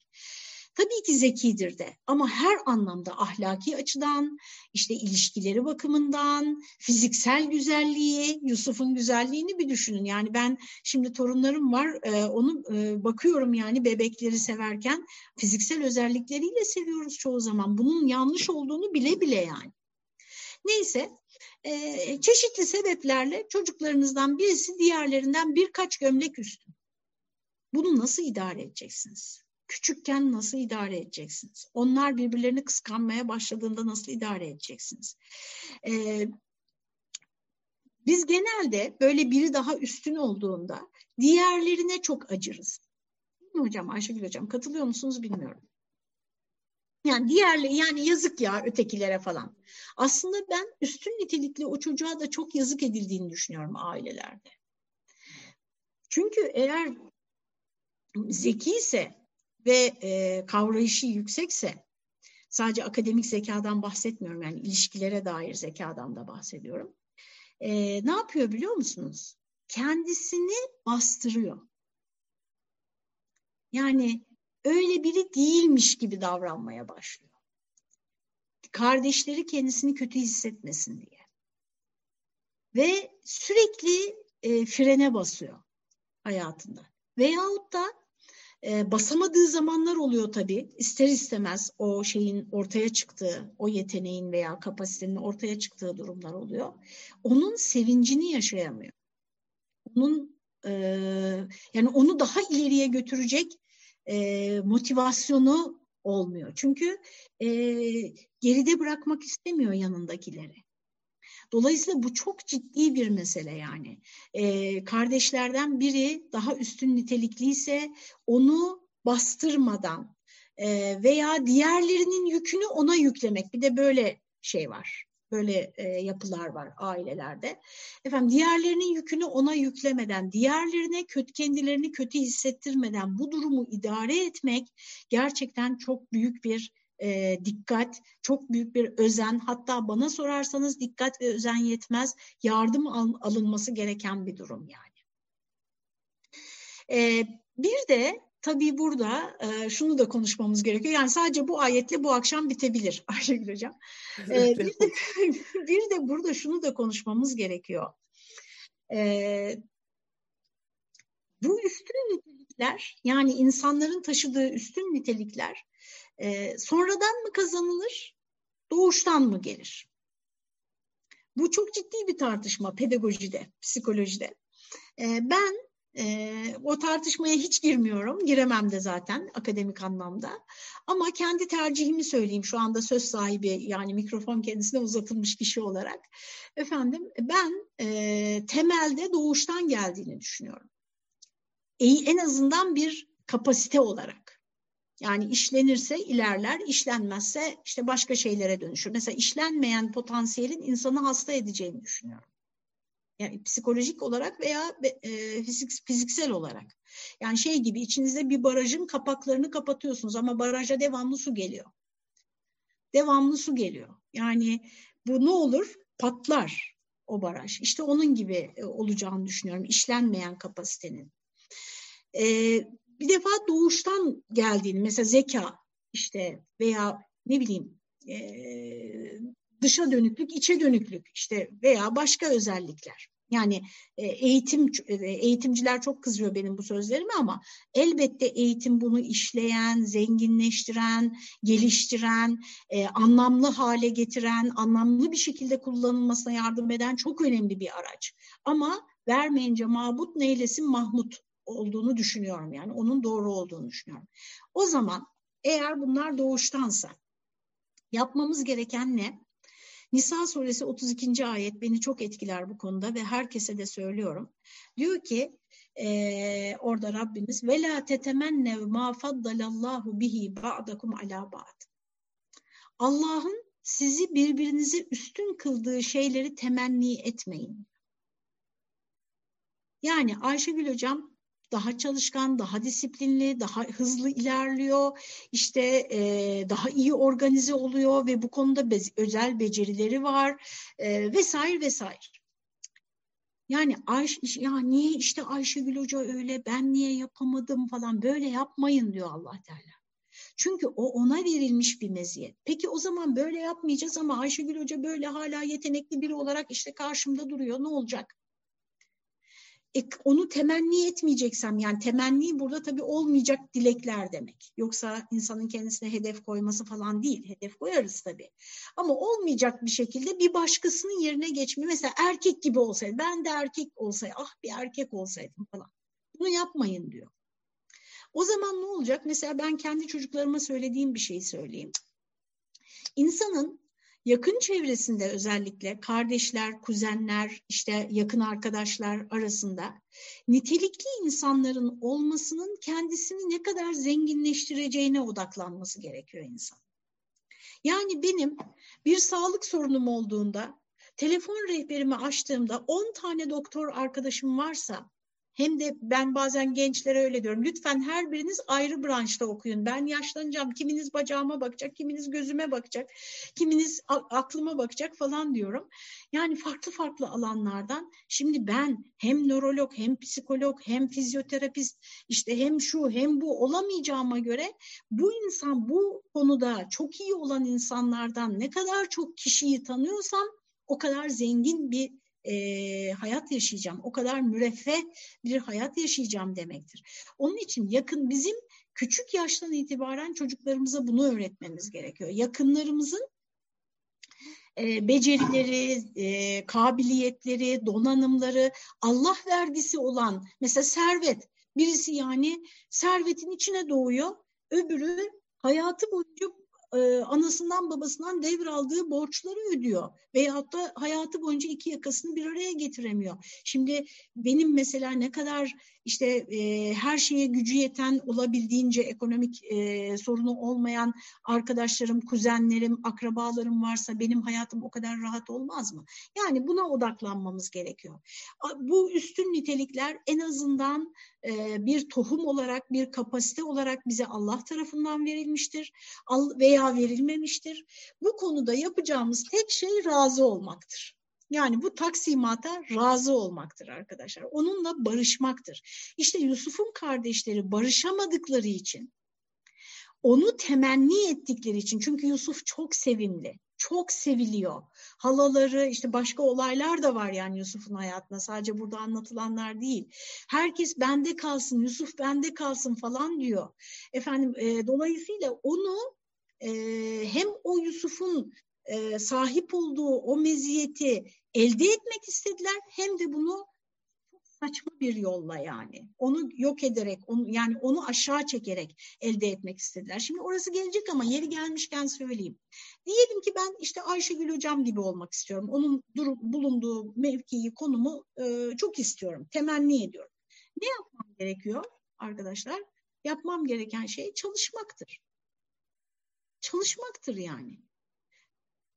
Tabii ki zekidir de ama her anlamda ahlaki açıdan, işte ilişkileri bakımından, fiziksel güzelliği, Yusuf'un güzelliğini bir düşünün. Yani ben şimdi torunlarım var, e, onu e, bakıyorum yani bebekleri severken fiziksel özellikleriyle seviyoruz çoğu zaman. Bunun yanlış olduğunu bile bile yani. Neyse e, çeşitli sebeplerle çocuklarınızdan birisi diğerlerinden birkaç gömlek üstün. Bunu nasıl idare edeceksiniz? küçükken nasıl idare edeceksiniz? Onlar birbirlerini kıskanmaya başladığında nasıl idare edeceksiniz? Ee, biz genelde böyle biri daha üstün olduğunda diğerlerine çok acırız. Değil hocam Ayşegül hocam katılıyor musunuz bilmiyorum. Yani diğerli yani yazık ya ötekilere falan. Aslında ben üstün nitelikli o çocuğa da çok yazık edildiğini düşünüyorum ailelerde. Çünkü eğer zeki ise ve e, kavrayışı yüksekse sadece akademik zekadan bahsetmiyorum yani ilişkilere dair zekadan da bahsediyorum. E, ne yapıyor biliyor musunuz? Kendisini bastırıyor. Yani öyle biri değilmiş gibi davranmaya başlıyor. Kardeşleri kendisini kötü hissetmesin diye. Ve sürekli e, frene basıyor hayatında. Veyahut da e, basamadığı zamanlar oluyor tabii. İster istemez o şeyin ortaya çıktığı, o yeteneğin veya kapasitenin ortaya çıktığı durumlar oluyor. Onun sevincini yaşayamıyor. Onun e, yani onu daha ileriye götürecek e, motivasyonu olmuyor. Çünkü e, geride bırakmak istemiyor yanındakileri. Dolayısıyla bu çok ciddi bir mesele yani. Ee, kardeşlerden biri daha üstün nitelikliyse onu bastırmadan e, veya diğerlerinin yükünü ona yüklemek. Bir de böyle şey var. Böyle e, yapılar var ailelerde. Efendim diğerlerinin yükünü ona yüklemeden, diğerlerine kötü kendilerini kötü hissettirmeden bu durumu idare etmek gerçekten çok büyük bir e, dikkat, çok büyük bir özen, hatta bana sorarsanız dikkat ve özen yetmez, yardım al, alınması gereken bir durum yani. E, bir de tabii burada e, şunu da konuşmamız gerekiyor. Yani sadece bu ayetle bu akşam bitebilir Ayşegül Hocam. E, bir, de, bir de burada şunu da konuşmamız gerekiyor. E, bu üstün nitelikler yani insanların taşıdığı üstün nitelikler e, sonradan mı kazanılır, doğuştan mı gelir? Bu çok ciddi bir tartışma pedagojide, psikolojide. Ben e, o tartışmaya hiç girmiyorum, giremem de zaten akademik anlamda. Ama kendi tercihimi söyleyeyim şu anda söz sahibi yani mikrofon kendisine uzatılmış kişi olarak. Efendim ben e, temelde doğuştan geldiğini düşünüyorum. E, en azından bir kapasite olarak. Yani işlenirse ilerler, işlenmezse işte başka şeylere dönüşür. Mesela işlenmeyen potansiyelin insanı hasta edeceğini düşünüyorum. Yani psikolojik olarak veya e, fizik, fiziksel olarak. Yani şey gibi içinizde bir barajın kapaklarını kapatıyorsunuz ama baraja devamlı su geliyor. Devamlı su geliyor. Yani bu ne olur? Patlar o baraj. İşte onun gibi e, olacağını düşünüyorum. İşlenmeyen kapasitenin. Ee, bir defa doğuştan geldiğini mesela zeka işte veya ne bileyim e, dışa dönüklük, içe dönüklük işte veya başka özellikler. Yani e, eğitim e, eğitimciler çok kızıyor benim bu sözlerime ama elbette eğitim bunu işleyen, zenginleştiren, geliştiren, e, anlamlı hale getiren, anlamlı bir şekilde kullanılmasına yardım eden çok önemli bir araç. Ama vermeyince mabut neylesin Mahmut olduğunu düşünüyorum yani onun doğru olduğunu düşünüyorum. O zaman eğer bunlar doğuştansa yapmamız gereken ne? Nisa suresi 32. ayet beni çok etkiler bu konuda ve herkese de söylüyorum. Diyor ki e, orada Rabbimiz ve la tetemennev ma faddalallahu bihi ba'dakum ala ba'd. Allah'ın sizi birbirinize üstün kıldığı şeyleri temenni etmeyin. Yani Ayşegül hocam daha çalışkan, daha disiplinli, daha hızlı ilerliyor, işte e, daha iyi organize oluyor ve bu konuda bez, özel becerileri var e, vesaire vesaire. Yani Ayşe, ya niye işte Ayşegül Hoca öyle, ben niye yapamadım falan böyle yapmayın diyor Allah Teala. Çünkü o ona verilmiş bir meziyet. Peki o zaman böyle yapmayacağız ama Ayşegül Hoca böyle hala yetenekli biri olarak işte karşımda duruyor. Ne olacak? E, onu temenni etmeyeceksem yani temenni burada tabii olmayacak dilekler demek. Yoksa insanın kendisine hedef koyması falan değil. Hedef koyarız tabii. Ama olmayacak bir şekilde bir başkasının yerine geçme. Mesela erkek gibi olsaydı ben de erkek olsaydım ah bir erkek olsaydım falan. Bunu yapmayın diyor. O zaman ne olacak? Mesela ben kendi çocuklarıma söylediğim bir şeyi söyleyeyim. İnsanın yakın çevresinde özellikle kardeşler, kuzenler, işte yakın arkadaşlar arasında nitelikli insanların olmasının kendisini ne kadar zenginleştireceğine odaklanması gerekiyor insan. Yani benim bir sağlık sorunum olduğunda telefon rehberimi açtığımda 10 tane doktor arkadaşım varsa hem de ben bazen gençlere öyle diyorum. Lütfen her biriniz ayrı branşta okuyun. Ben yaşlanacağım. Kiminiz bacağıma bakacak, kiminiz gözüme bakacak, kiminiz aklıma bakacak falan diyorum. Yani farklı farklı alanlardan. Şimdi ben hem nörolog, hem psikolog, hem fizyoterapist, işte hem şu hem bu olamayacağıma göre bu insan bu konuda çok iyi olan insanlardan ne kadar çok kişiyi tanıyorsam o kadar zengin bir e, hayat yaşayacağım. O kadar müreffeh bir hayat yaşayacağım demektir. Onun için yakın bizim küçük yaştan itibaren çocuklarımıza bunu öğretmemiz gerekiyor. Yakınlarımızın e, becerileri, e, kabiliyetleri, donanımları, Allah vergisi olan mesela servet. Birisi yani servetin içine doğuyor, öbürü hayatı boyunca e, anasından babasından devraldığı borçları ödüyor. Veyahut da hayatı boyunca iki yakasını bir araya getiremiyor. Şimdi benim mesela ne kadar işte e, her şeye gücü yeten olabildiğince ekonomik e, sorunu olmayan arkadaşlarım, kuzenlerim, akrabalarım varsa benim hayatım o kadar rahat olmaz mı? Yani buna odaklanmamız gerekiyor. Bu üstün nitelikler en azından e, bir tohum olarak, bir kapasite olarak bize Allah tarafından verilmiştir veya verilmemiştir. Bu konuda yapacağımız tek şey razı olmaktır. Yani bu taksimata razı olmaktır arkadaşlar. Onunla barışmaktır. İşte Yusuf'un kardeşleri barışamadıkları için, onu temenni ettikleri için çünkü Yusuf çok sevimli, çok seviliyor. Halaları işte başka olaylar da var yani Yusuf'un hayatında sadece burada anlatılanlar değil. Herkes bende kalsın, Yusuf bende kalsın falan diyor. Efendim e, dolayısıyla onu e, hem o Yusuf'un e, sahip olduğu o meziyeti elde etmek istediler hem de bunu saçma bir yolla yani. Onu yok ederek, onu, yani onu aşağı çekerek elde etmek istediler. Şimdi orası gelecek ama yeri gelmişken söyleyeyim. Diyelim ki ben işte Ayşegül Hocam gibi olmak istiyorum. Onun durum, bulunduğu mevkiyi, konumu e, çok istiyorum, temenni ediyorum. Ne yapmam gerekiyor arkadaşlar? Yapmam gereken şey çalışmaktır. Çalışmaktır yani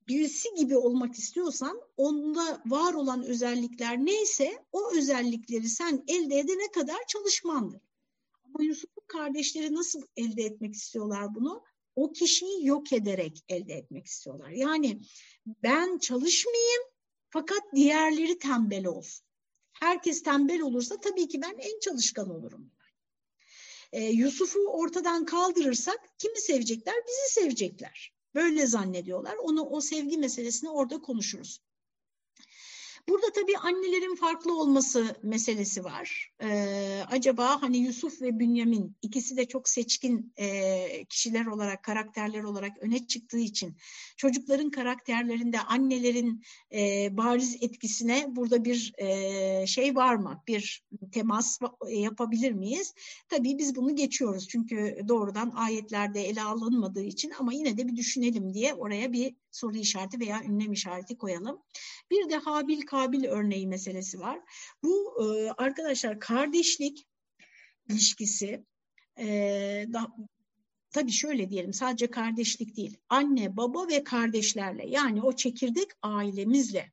birisi gibi olmak istiyorsan onda var olan özellikler neyse o özellikleri sen elde edene kadar çalışmandır. Ama Yusuf'un kardeşleri nasıl elde etmek istiyorlar bunu? O kişiyi yok ederek elde etmek istiyorlar. Yani ben çalışmayayım fakat diğerleri tembel olsun. Herkes tembel olursa tabii ki ben en çalışkan olurum. Ee, Yusuf'u ortadan kaldırırsak kimi sevecekler? Bizi sevecekler. Böyle zannediyorlar. Onu o sevgi meselesini orada konuşuruz. Burada tabii annelerin farklı olması meselesi var. Ee, acaba hani Yusuf ve Bünyamin ikisi de çok seçkin e, kişiler olarak, karakterler olarak öne çıktığı için çocukların karakterlerinde annelerin e, bariz etkisine burada bir e, şey var mı? Bir temas yapabilir miyiz? Tabii biz bunu geçiyoruz çünkü doğrudan ayetlerde ele alınmadığı için ama yine de bir düşünelim diye oraya bir soru işareti veya ünlem işareti koyalım. Bir de Habil Kabil örneği meselesi var. Bu e, arkadaşlar kardeşlik ilişkisi e, da, tabii şöyle diyelim sadece kardeşlik değil anne baba ve kardeşlerle yani o çekirdek ailemizle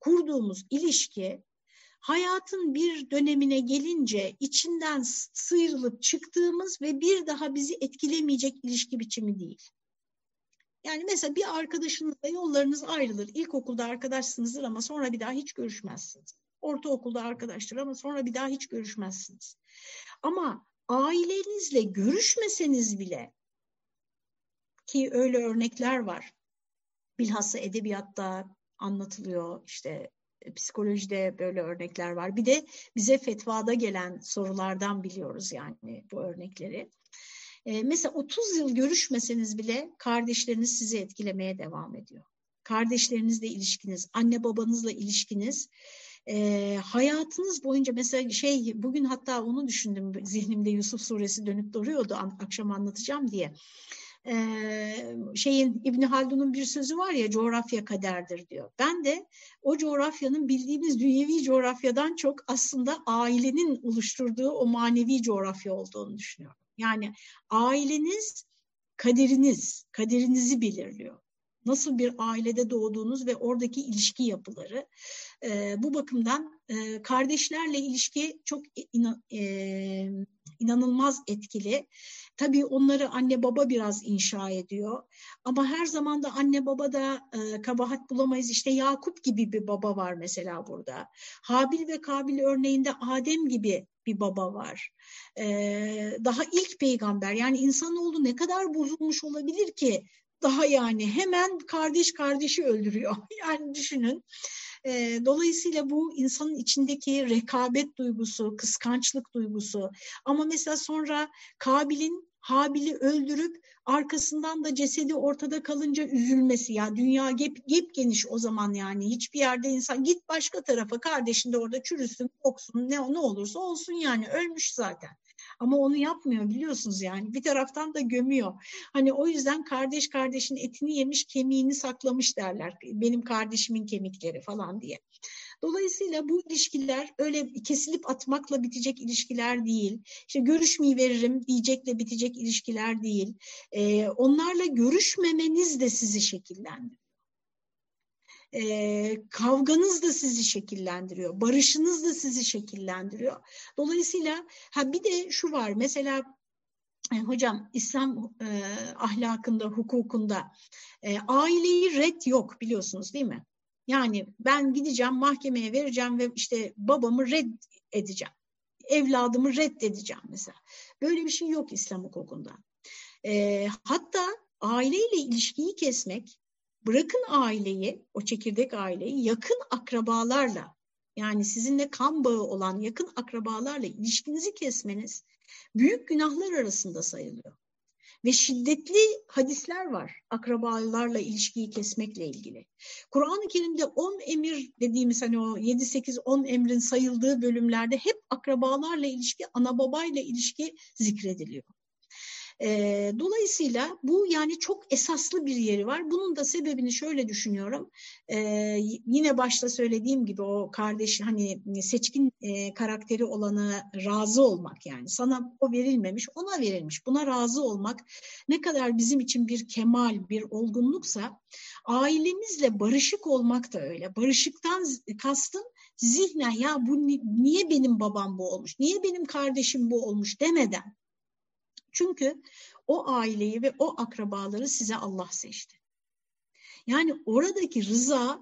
kurduğumuz ilişki hayatın bir dönemine gelince içinden sıyrılıp çıktığımız ve bir daha bizi etkilemeyecek ilişki biçimi değil. Yani mesela bir arkadaşınızla yollarınız ayrılır. İlkokulda arkadaşsınızdır ama sonra bir daha hiç görüşmezsiniz. Ortaokulda arkadaştır ama sonra bir daha hiç görüşmezsiniz. Ama ailenizle görüşmeseniz bile ki öyle örnekler var. Bilhassa edebiyatta anlatılıyor işte psikolojide böyle örnekler var. Bir de bize fetvada gelen sorulardan biliyoruz yani bu örnekleri. E, mesela 30 yıl görüşmeseniz bile kardeşleriniz sizi etkilemeye devam ediyor. Kardeşlerinizle ilişkiniz, anne babanızla ilişkiniz, e, hayatınız boyunca mesela şey bugün hatta onu düşündüm zihnimde Yusuf suresi dönüp duruyordu akşam anlatacağım diye. Ee, şeyin İbni Haldun'un bir sözü var ya coğrafya kaderdir diyor. Ben de o coğrafyanın bildiğimiz dünyevi coğrafyadan çok aslında ailenin oluşturduğu o manevi coğrafya olduğunu düşünüyorum. Yani aileniz kaderiniz, kaderinizi belirliyor. Nasıl bir ailede doğduğunuz ve oradaki ilişki yapıları. E, bu bakımdan e, kardeşlerle ilişki çok inan, e, inanılmaz etkili. Tabii onları anne baba biraz inşa ediyor. Ama her zaman da anne baba da e, kabahat bulamayız. İşte Yakup gibi bir baba var mesela burada. Habil ve Kabil örneğinde Adem gibi bir baba var. Ee, daha ilk peygamber yani insanoğlu ne kadar bozulmuş olabilir ki daha yani hemen kardeş kardeşi öldürüyor. Yani düşünün. E, dolayısıyla bu insanın içindeki rekabet duygusu, kıskançlık duygusu ama mesela sonra Kabil'in Habil'i öldürüp arkasından da cesedi ortada kalınca üzülmesi ya dünya gep, gep geniş o zaman yani hiçbir yerde insan git başka tarafa kardeşin de orada çürüsün, koksun ne, ne olursa olsun yani ölmüş zaten. Ama onu yapmıyor biliyorsunuz yani. Bir taraftan da gömüyor. Hani o yüzden kardeş kardeşin etini yemiş, kemiğini saklamış derler. Benim kardeşimin kemikleri falan diye. Dolayısıyla bu ilişkiler öyle kesilip atmakla bitecek ilişkiler değil. İşte görüşmeyi veririm diyecekle bitecek ilişkiler değil. Ee, onlarla görüşmemeniz de sizi şekillendiriyor e, kavganız da sizi şekillendiriyor, barışınız da sizi şekillendiriyor. Dolayısıyla ha bir de şu var mesela e, hocam İslam e, ahlakında, hukukunda e, aileyi red yok biliyorsunuz değil mi? Yani ben gideceğim mahkemeye vereceğim ve işte babamı red edeceğim. Evladımı reddedeceğim mesela. Böyle bir şey yok İslam hukukunda. E, hatta aileyle ilişkiyi kesmek Bırakın aileyi, o çekirdek aileyi yakın akrabalarla yani sizinle kan bağı olan yakın akrabalarla ilişkinizi kesmeniz büyük günahlar arasında sayılıyor. Ve şiddetli hadisler var akrabalarla ilişkiyi kesmekle ilgili. Kur'an-ı Kerim'de 10 emir dediğimiz hani o 7-8-10 emrin sayıldığı bölümlerde hep akrabalarla ilişki, ana babayla ilişki zikrediliyor. Dolayısıyla bu yani çok esaslı bir yeri var. Bunun da sebebini şöyle düşünüyorum. E, yine başta söylediğim gibi o kardeş hani seçkin e, karakteri olana razı olmak yani sana o verilmemiş ona verilmiş buna razı olmak ne kadar bizim için bir kemal bir olgunluksa ailemizle barışık olmak da öyle. Barışıktan kastım zihnen ya bu niye benim babam bu olmuş, niye benim kardeşim bu olmuş demeden çünkü o aileyi ve o akrabaları size Allah seçti. Yani oradaki rıza,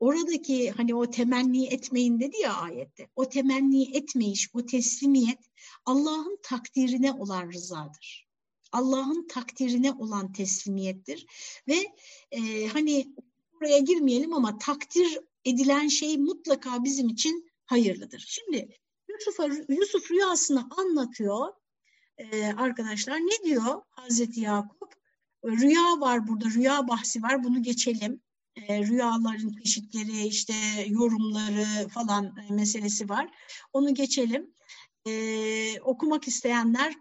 oradaki hani o temenni etmeyin dedi ya ayette. O temenni etmeyiş, o teslimiyet Allah'ın takdirine olan rızadır. Allah'ın takdirine olan teslimiyettir ve e, hani buraya girmeyelim ama takdir edilen şey mutlaka bizim için hayırlıdır. Şimdi Yusuf, Yusuf rüyasını anlatıyor ee, arkadaşlar. Ne diyor Hazreti Yakup? Rüya var burada, rüya bahsi var. Bunu geçelim. Ee, rüyaların çeşitleri, işte yorumları falan e, meselesi var. Onu geçelim. Ee, okumak isteyenler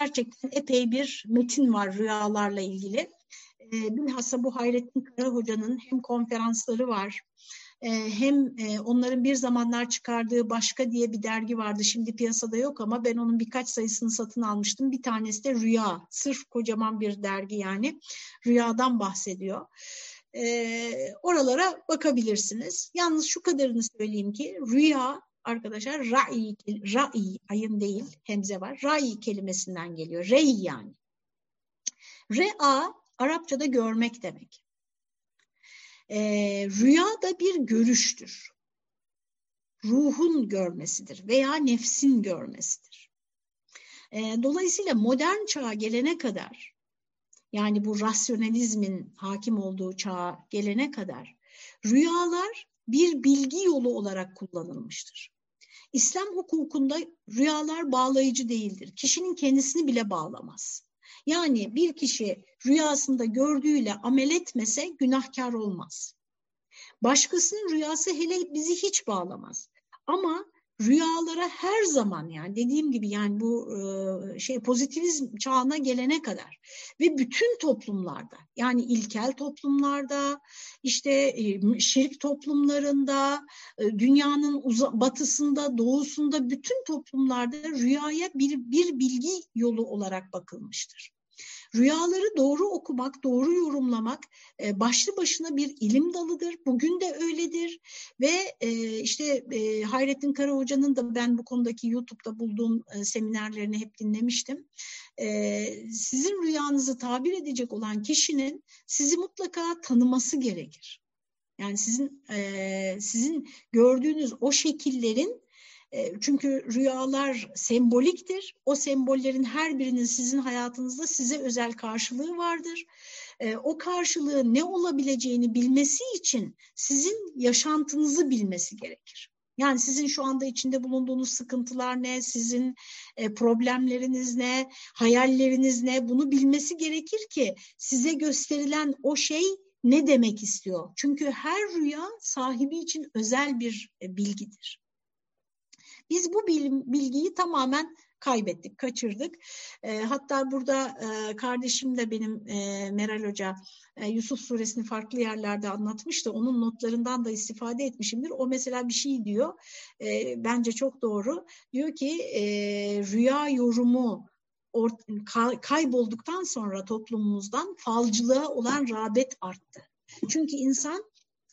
gerçekten epey bir metin var rüyalarla ilgili. Ee, bilhassa bu Hayrettin Kara Hoca'nın hem konferansları var, ee, hem e, onların bir zamanlar çıkardığı Başka diye bir dergi vardı. Şimdi piyasada yok ama ben onun birkaç sayısını satın almıştım. Bir tanesi de Rüya. Sırf kocaman bir dergi yani. Rüyadan bahsediyor. Ee, oralara bakabilirsiniz. Yalnız şu kadarını söyleyeyim ki rüya arkadaşlar ra'i, ra'i ayın değil hemze var. Ra'i kelimesinden geliyor. Rey yani. Re'a Arapçada görmek demek. E, rüya da bir görüştür. Ruhun görmesidir veya nefsin görmesidir. E, dolayısıyla modern çağa gelene kadar yani bu rasyonalizmin hakim olduğu çağa gelene kadar rüyalar bir bilgi yolu olarak kullanılmıştır. İslam hukukunda rüyalar bağlayıcı değildir. Kişinin kendisini bile bağlamaz. Yani bir kişi rüyasında gördüğüyle amel etmese günahkar olmaz. Başkasının rüyası hele bizi hiç bağlamaz. Ama rüyalara her zaman yani dediğim gibi yani bu şey pozitivizm çağına gelene kadar ve bütün toplumlarda yani ilkel toplumlarda işte şirk toplumlarında dünyanın batısında doğusunda bütün toplumlarda rüyaya bir, bir bilgi yolu olarak bakılmıştır. Rüyaları doğru okumak, doğru yorumlamak e, başlı başına bir ilim dalıdır. Bugün de öyledir ve e, işte e, Hayrettin Kara Hoca'nın da ben bu konudaki YouTube'da bulduğum e, seminerlerini hep dinlemiştim. E, sizin rüyanızı tabir edecek olan kişinin sizi mutlaka tanıması gerekir. Yani sizin e, sizin gördüğünüz o şekillerin çünkü rüyalar semboliktir. O sembollerin her birinin sizin hayatınızda size özel karşılığı vardır. E, o karşılığı ne olabileceğini bilmesi için sizin yaşantınızı bilmesi gerekir. Yani sizin şu anda içinde bulunduğunuz sıkıntılar ne, sizin e, problemleriniz ne, hayalleriniz ne bunu bilmesi gerekir ki size gösterilen o şey ne demek istiyor. Çünkü her rüya sahibi için özel bir bilgidir. Biz bu bilgiyi tamamen kaybettik, kaçırdık. E, hatta burada e, kardeşim de benim e, Meral Hoca e, Yusuf suresini farklı yerlerde anlatmıştı. Onun notlarından da istifade etmişimdir. O mesela bir şey diyor, e, bence çok doğru. Diyor ki e, rüya yorumu or, kaybolduktan sonra toplumumuzdan falcılığa olan rağbet arttı. Çünkü insan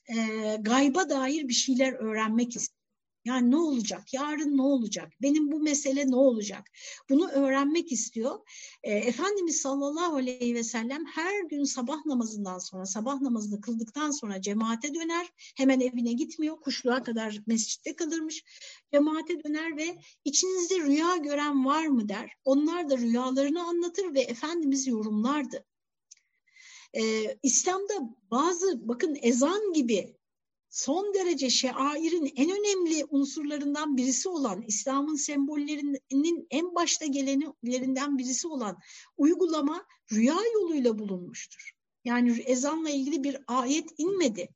e, gayba dair bir şeyler öğrenmek istiyor. Yani ne olacak? Yarın ne olacak? Benim bu mesele ne olacak? Bunu öğrenmek istiyor. E, Efendimiz sallallahu aleyhi ve sellem her gün sabah namazından sonra, sabah namazını kıldıktan sonra cemaate döner. Hemen evine gitmiyor. Kuşluğa kadar mescitte kalırmış. Cemaate döner ve içinizde rüya gören var mı der. Onlar da rüyalarını anlatır ve Efendimiz yorumlardı. Ee, İslam'da bazı bakın ezan gibi son derece şairin en önemli unsurlarından birisi olan İslam'ın sembollerinin en başta gelenlerinden birisi olan uygulama rüya yoluyla bulunmuştur. Yani ezanla ilgili bir ayet inmedi.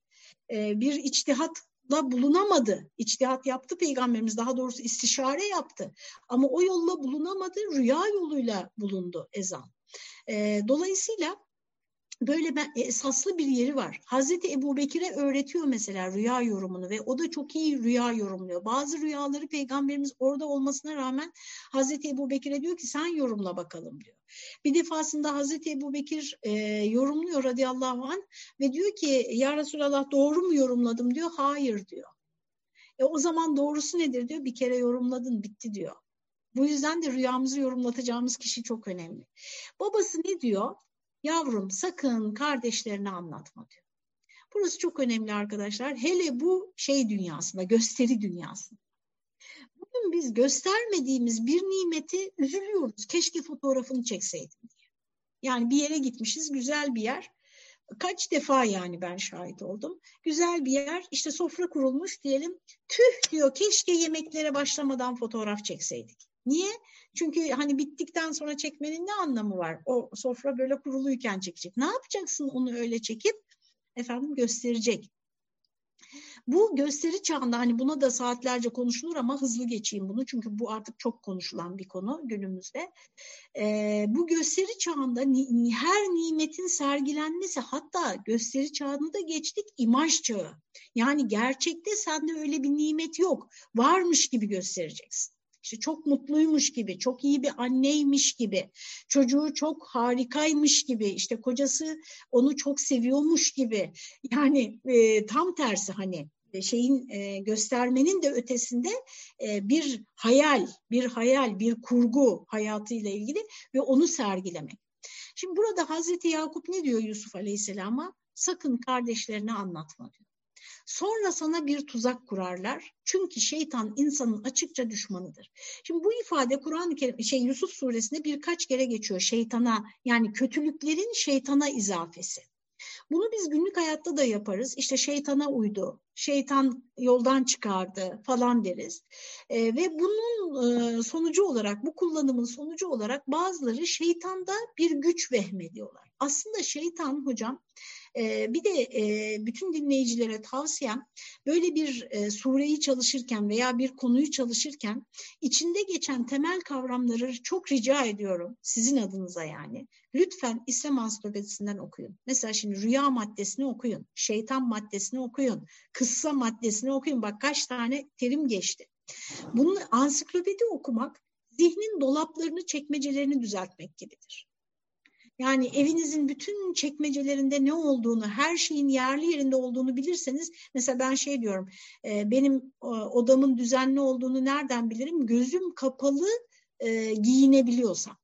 Ee, bir içtihatla bulunamadı. İçtihat yaptı Peygamberimiz daha doğrusu istişare yaptı. Ama o yolla bulunamadı, rüya yoluyla bulundu ezan. Ee, dolayısıyla böyle ben, e, esaslı bir yeri var. Hazreti Ebu Bekir'e öğretiyor mesela rüya yorumunu ve o da çok iyi rüya yorumluyor. Bazı rüyaları peygamberimiz orada olmasına rağmen Hazreti Ebu Bekir'e diyor ki sen yorumla bakalım diyor. Bir defasında Hazreti Ebu Bekir e, yorumluyor radıyallahu anh ve diyor ki ya Resulallah doğru mu yorumladım diyor. Hayır diyor. E, o zaman doğrusu nedir diyor. Bir kere yorumladın bitti diyor. Bu yüzden de rüyamızı yorumlatacağımız kişi çok önemli. Babası ne diyor? Yavrum sakın kardeşlerine anlatma diyor. Burası çok önemli arkadaşlar. Hele bu şey dünyasında, gösteri dünyasında. Bugün biz göstermediğimiz bir nimeti üzülüyoruz. Keşke fotoğrafını çekseydim diye. Yani bir yere gitmişiz, güzel bir yer. kaç defa yani ben şahit oldum. Güzel bir yer işte sofra kurulmuş diyelim. Tüh diyor keşke yemeklere başlamadan fotoğraf çekseydik. Niye? Çünkü hani bittikten sonra çekmenin ne anlamı var? O sofra böyle kuruluyken çekecek. Ne yapacaksın onu öyle çekip? Efendim gösterecek. Bu gösteri çağında hani buna da saatlerce konuşulur ama hızlı geçeyim bunu çünkü bu artık çok konuşulan bir konu günümüzde. Ee, bu gösteri çağında ni, her nimetin sergilenmesi hatta gösteri çağını da geçtik imaj çağı. Yani gerçekte sende öyle bir nimet yok. Varmış gibi göstereceksin. İşte çok mutluymuş gibi, çok iyi bir anneymiş gibi, çocuğu çok harikaymış gibi, işte kocası onu çok seviyormuş gibi. Yani e, tam tersi hani e, şeyin e, göstermenin de ötesinde e, bir hayal, bir hayal, bir kurgu hayatıyla ilgili ve onu sergilemek. Şimdi burada Hazreti Yakup ne diyor Yusuf Aleyhisselam'a? Sakın kardeşlerine anlatma diyor. Sonra sana bir tuzak kurarlar. Çünkü şeytan insanın açıkça düşmanıdır. Şimdi bu ifade Kur'an-ı Kerim şey Yusuf suresinde birkaç kere geçiyor. Şeytana yani kötülüklerin şeytana izafesi. Bunu biz günlük hayatta da yaparız. İşte şeytana uydu, şeytan yoldan çıkardı falan deriz. E, ve bunun e, sonucu olarak, bu kullanımın sonucu olarak bazıları şeytanda bir güç vehmediyorlar. Aslında şeytan hocam e, bir de e, bütün dinleyicilere tavsiyem böyle bir e, sureyi çalışırken veya bir konuyu çalışırken içinde geçen temel kavramları çok rica ediyorum sizin adınıza yani. Lütfen İslam ansiklopedisinden okuyun. Mesela şimdi rüya maddesini okuyun, şeytan maddesini okuyun, kıssa maddesini okuyun. Bak kaç tane terim geçti. Bunu ansiklopedi okumak zihnin dolaplarını, çekmecelerini düzeltmek gibidir. Yani evinizin bütün çekmecelerinde ne olduğunu, her şeyin yerli yerinde olduğunu bilirseniz, mesela ben şey diyorum, e, benim odamın düzenli olduğunu nereden bilirim? Gözüm kapalı e, giyinebiliyorsam.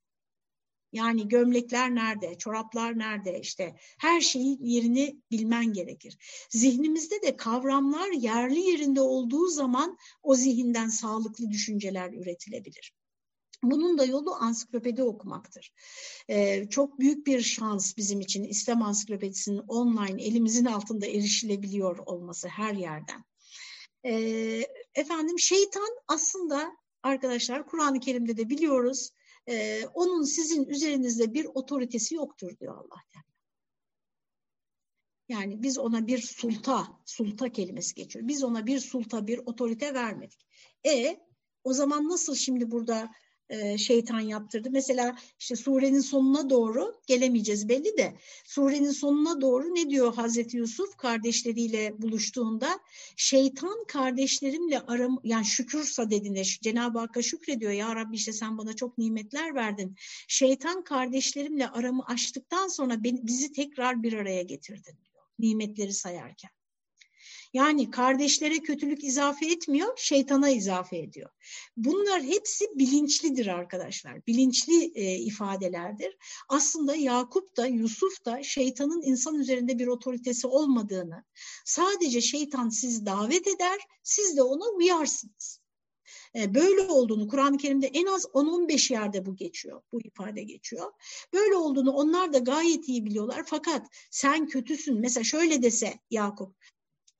Yani gömlekler nerede, çoraplar nerede işte her şeyin yerini bilmen gerekir. Zihnimizde de kavramlar yerli yerinde olduğu zaman o zihinden sağlıklı düşünceler üretilebilir. Bunun da yolu ansiklopedi okumaktır. Ee, çok büyük bir şans bizim için İslam ansiklopedisinin online elimizin altında erişilebiliyor olması her yerden. Ee, efendim şeytan aslında arkadaşlar Kur'an-ı Kerim'de de biliyoruz e, onun sizin üzerinizde bir otoritesi yoktur diyor Allah Teala. Yani biz ona bir sulta, sulta kelimesi geçiyor. Biz ona bir sulta, bir otorite vermedik. E o zaman nasıl şimdi burada e, şeytan yaptırdı. Mesela işte surenin sonuna doğru gelemeyeceğiz belli de surenin sonuna doğru ne diyor Hazreti Yusuf kardeşleriyle buluştuğunda şeytan kardeşlerimle aram yani şükür sadedinde Cenab-ı Hakk'a şükrediyor ya Rabbi işte sen bana çok nimetler verdin. Şeytan kardeşlerimle aramı açtıktan sonra beni, bizi tekrar bir araya getirdin diyor nimetleri sayarken. Yani kardeşlere kötülük izafe etmiyor, şeytana izafe ediyor. Bunlar hepsi bilinçlidir arkadaşlar. Bilinçli e, ifadelerdir. Aslında Yakup da Yusuf da şeytanın insan üzerinde bir otoritesi olmadığını, sadece şeytan sizi davet eder, siz de ona uyarsınız e, böyle olduğunu Kur'an-ı Kerim'de en az 10-15 yerde bu geçiyor, bu ifade geçiyor. Böyle olduğunu onlar da gayet iyi biliyorlar fakat sen kötüsün. Mesela şöyle dese Yakup,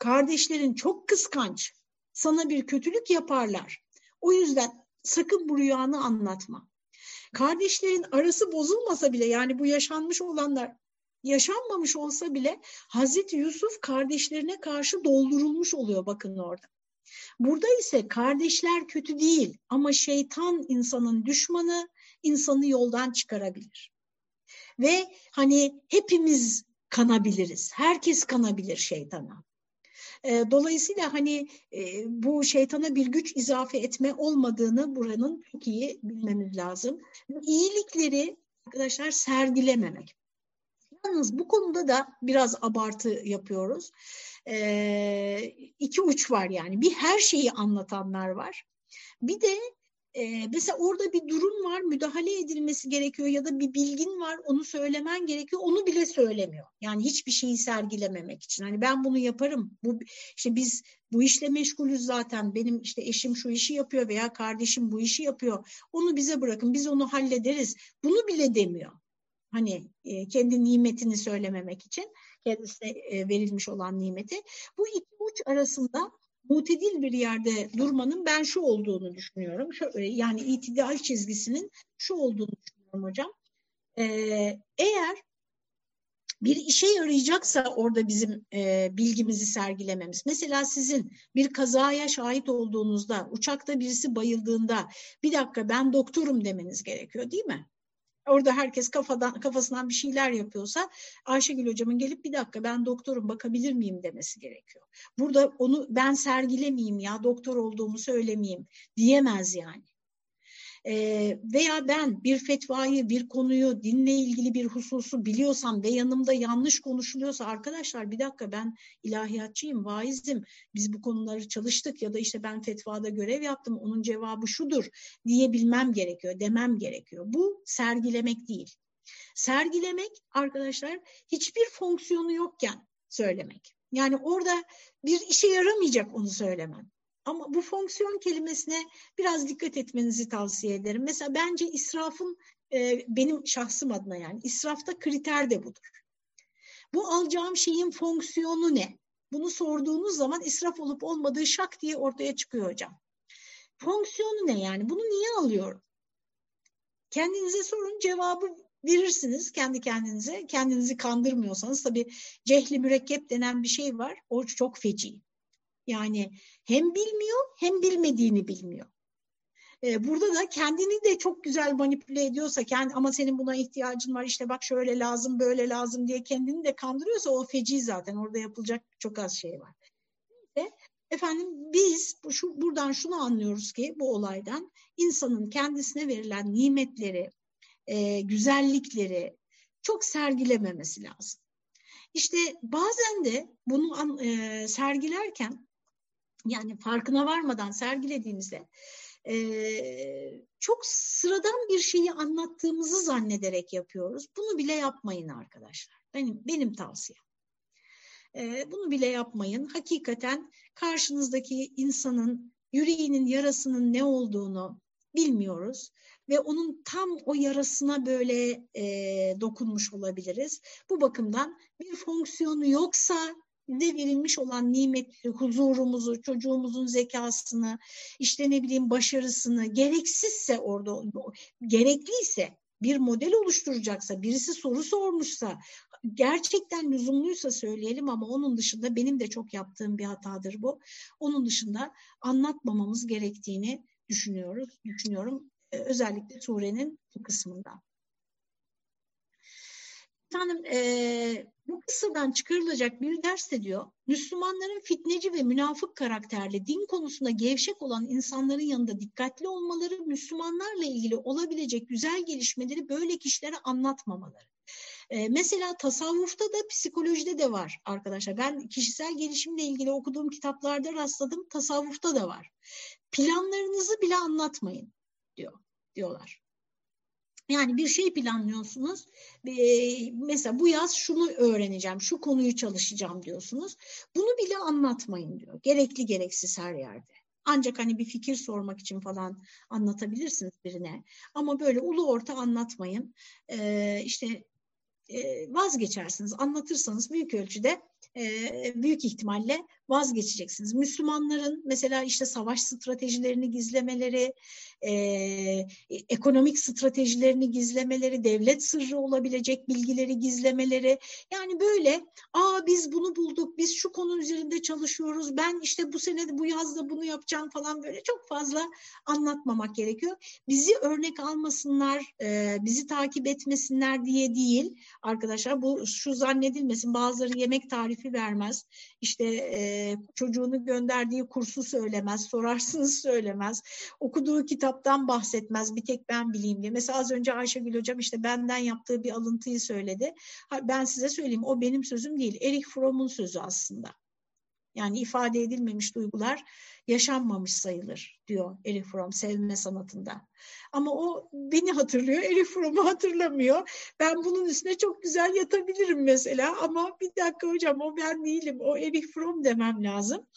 kardeşlerin çok kıskanç, sana bir kötülük yaparlar. O yüzden sakın bu rüyanı anlatma. Kardeşlerin arası bozulmasa bile yani bu yaşanmış olanlar yaşanmamış olsa bile Hazreti Yusuf kardeşlerine karşı doldurulmuş oluyor bakın orada. Burada ise kardeşler kötü değil ama şeytan insanın düşmanı, insanı yoldan çıkarabilir. Ve hani hepimiz kanabiliriz. Herkes kanabilir şeytana. E, dolayısıyla hani e, bu şeytana bir güç izafe etme olmadığını buranın çok iyi bilmemiz lazım. İyilikleri arkadaşlar sergilememek. Yalnız bu konuda da biraz abartı yapıyoruz. E, iki uç var yani. Bir her şeyi anlatanlar var. Bir de e, mesela orada bir durum var, müdahale edilmesi gerekiyor ya da bir bilgin var, onu söylemen gerekiyor, onu bile söylemiyor. Yani hiçbir şeyi sergilememek için. Hani ben bunu yaparım. Bu işte biz bu işle meşgulüz zaten. Benim işte eşim şu işi yapıyor veya kardeşim bu işi yapıyor. Onu bize bırakın, biz onu hallederiz. Bunu bile demiyor. Hani e, kendi nimetini söylememek için kendisine e, verilmiş olan nimeti. Bu iki uç arasında mutedil bir yerde durmanın ben şu olduğunu düşünüyorum. Şu, e, yani itidal çizgisinin şu olduğunu düşünüyorum hocam. E, eğer bir işe yarayacaksa orada bizim e, bilgimizi sergilememiz. Mesela sizin bir kazaya şahit olduğunuzda, uçakta birisi bayıldığında bir dakika ben doktorum demeniz gerekiyor değil mi? Orada herkes kafadan kafasından bir şeyler yapıyorsa Ayşegül hocamın gelip bir dakika ben doktorum bakabilir miyim? demesi gerekiyor. Burada onu ben sergilemeyeyim ya doktor olduğumu söylemeyeyim. diyemez yani e, veya ben bir fetvayı, bir konuyu, dinle ilgili bir hususu biliyorsam ve yanımda yanlış konuşuluyorsa arkadaşlar bir dakika ben ilahiyatçıyım, vaizim, biz bu konuları çalıştık ya da işte ben fetvada görev yaptım, onun cevabı şudur diyebilmem gerekiyor, demem gerekiyor. Bu sergilemek değil. Sergilemek arkadaşlar hiçbir fonksiyonu yokken söylemek. Yani orada bir işe yaramayacak onu söylemem. Ama bu fonksiyon kelimesine biraz dikkat etmenizi tavsiye ederim. Mesela bence israfın e, benim şahsım adına yani israfta kriter de budur. Bu alacağım şeyin fonksiyonu ne? Bunu sorduğunuz zaman israf olup olmadığı şak diye ortaya çıkıyor hocam. Fonksiyonu ne yani? Bunu niye alıyorum? Kendinize sorun cevabı verirsiniz kendi kendinize. Kendinizi kandırmıyorsanız tabii cehli mürekkep denen bir şey var. O çok feci. Yani hem bilmiyor hem bilmediğini bilmiyor. Ee, burada da kendini de çok güzel manipüle ediyorsa kendi, ama senin buna ihtiyacın var işte bak şöyle lazım böyle lazım diye kendini de kandırıyorsa o feci zaten orada yapılacak çok az şey var. Ve efendim biz şu, buradan şunu anlıyoruz ki bu olaydan insanın kendisine verilen nimetleri, e, güzellikleri çok sergilememesi lazım. İşte bazen de bunu e, sergilerken yani farkına varmadan sergilediğimizde e, çok sıradan bir şeyi anlattığımızı zannederek yapıyoruz. Bunu bile yapmayın arkadaşlar. Benim benim tavsiyem. E, bunu bile yapmayın. Hakikaten karşınızdaki insanın yüreğinin yarasının ne olduğunu bilmiyoruz ve onun tam o yarasına böyle e, dokunmuş olabiliriz. Bu bakımdan bir fonksiyonu yoksa de verilmiş olan nimetleri, huzurumuzu, çocuğumuzun zekasını, işte ne bileyim başarısını gereksizse orada, gerekliyse bir model oluşturacaksa, birisi soru sormuşsa, gerçekten lüzumluysa söyleyelim ama onun dışında benim de çok yaptığım bir hatadır bu. Onun dışında anlatmamamız gerektiğini düşünüyoruz, düşünüyorum. Özellikle surenin bu kısmında. Efendim e, bu kıssadan çıkarılacak bir ders de diyor, Müslümanların fitneci ve münafık karakterli, din konusunda gevşek olan insanların yanında dikkatli olmaları, Müslümanlarla ilgili olabilecek güzel gelişmeleri böyle kişilere anlatmamaları. Ee, mesela tasavvufta da psikolojide de var arkadaşlar. Ben kişisel gelişimle ilgili okuduğum kitaplarda rastladım. Tasavvufta da var. Planlarınızı bile anlatmayın diyor diyorlar. Yani bir şey planlıyorsunuz. mesela bu yaz şunu öğreneceğim, şu konuyu çalışacağım diyorsunuz. Bunu bile anlatmayın diyor. Gerekli gereksiz her yerde. Ancak hani bir fikir sormak için falan anlatabilirsiniz birine. Ama böyle ulu orta anlatmayın. Ee, işte e, vazgeçersiniz. Anlatırsanız büyük ölçüde e, büyük ihtimalle vazgeçeceksiniz. Müslümanların mesela işte savaş stratejilerini gizlemeleri, e, ekonomik stratejilerini gizlemeleri, devlet sırrı olabilecek bilgileri gizlemeleri. Yani böyle aa biz bunu bulduk, biz şu konu üzerinde çalışıyoruz, ben işte bu sene bu yazda bunu yapacağım falan böyle çok fazla anlatmamak gerekiyor. Bizi örnek almasınlar, bizi takip etmesinler diye değil arkadaşlar. Bu şu zannedilmesin bazıları yemek tarifi vermez. İşte e, çocuğunu gönderdiği kursu söylemez, sorarsınız söylemez. Okuduğu kitaptan bahsetmez bir tek ben bileyim diye. Mesela az önce Ayşegül Hocam işte benden yaptığı bir alıntıyı söyledi. Ben size söyleyeyim o benim sözüm değil. Erich Fromm'un sözü aslında. Yani ifade edilmemiş duygular yaşanmamış sayılır diyor Elif Fromm sevme sanatında. Ama o beni hatırlıyor, Elif Fromm'u hatırlamıyor. Ben bunun üstüne çok güzel yatabilirim mesela ama bir dakika hocam o ben değilim, o Elif Fromm demem lazım.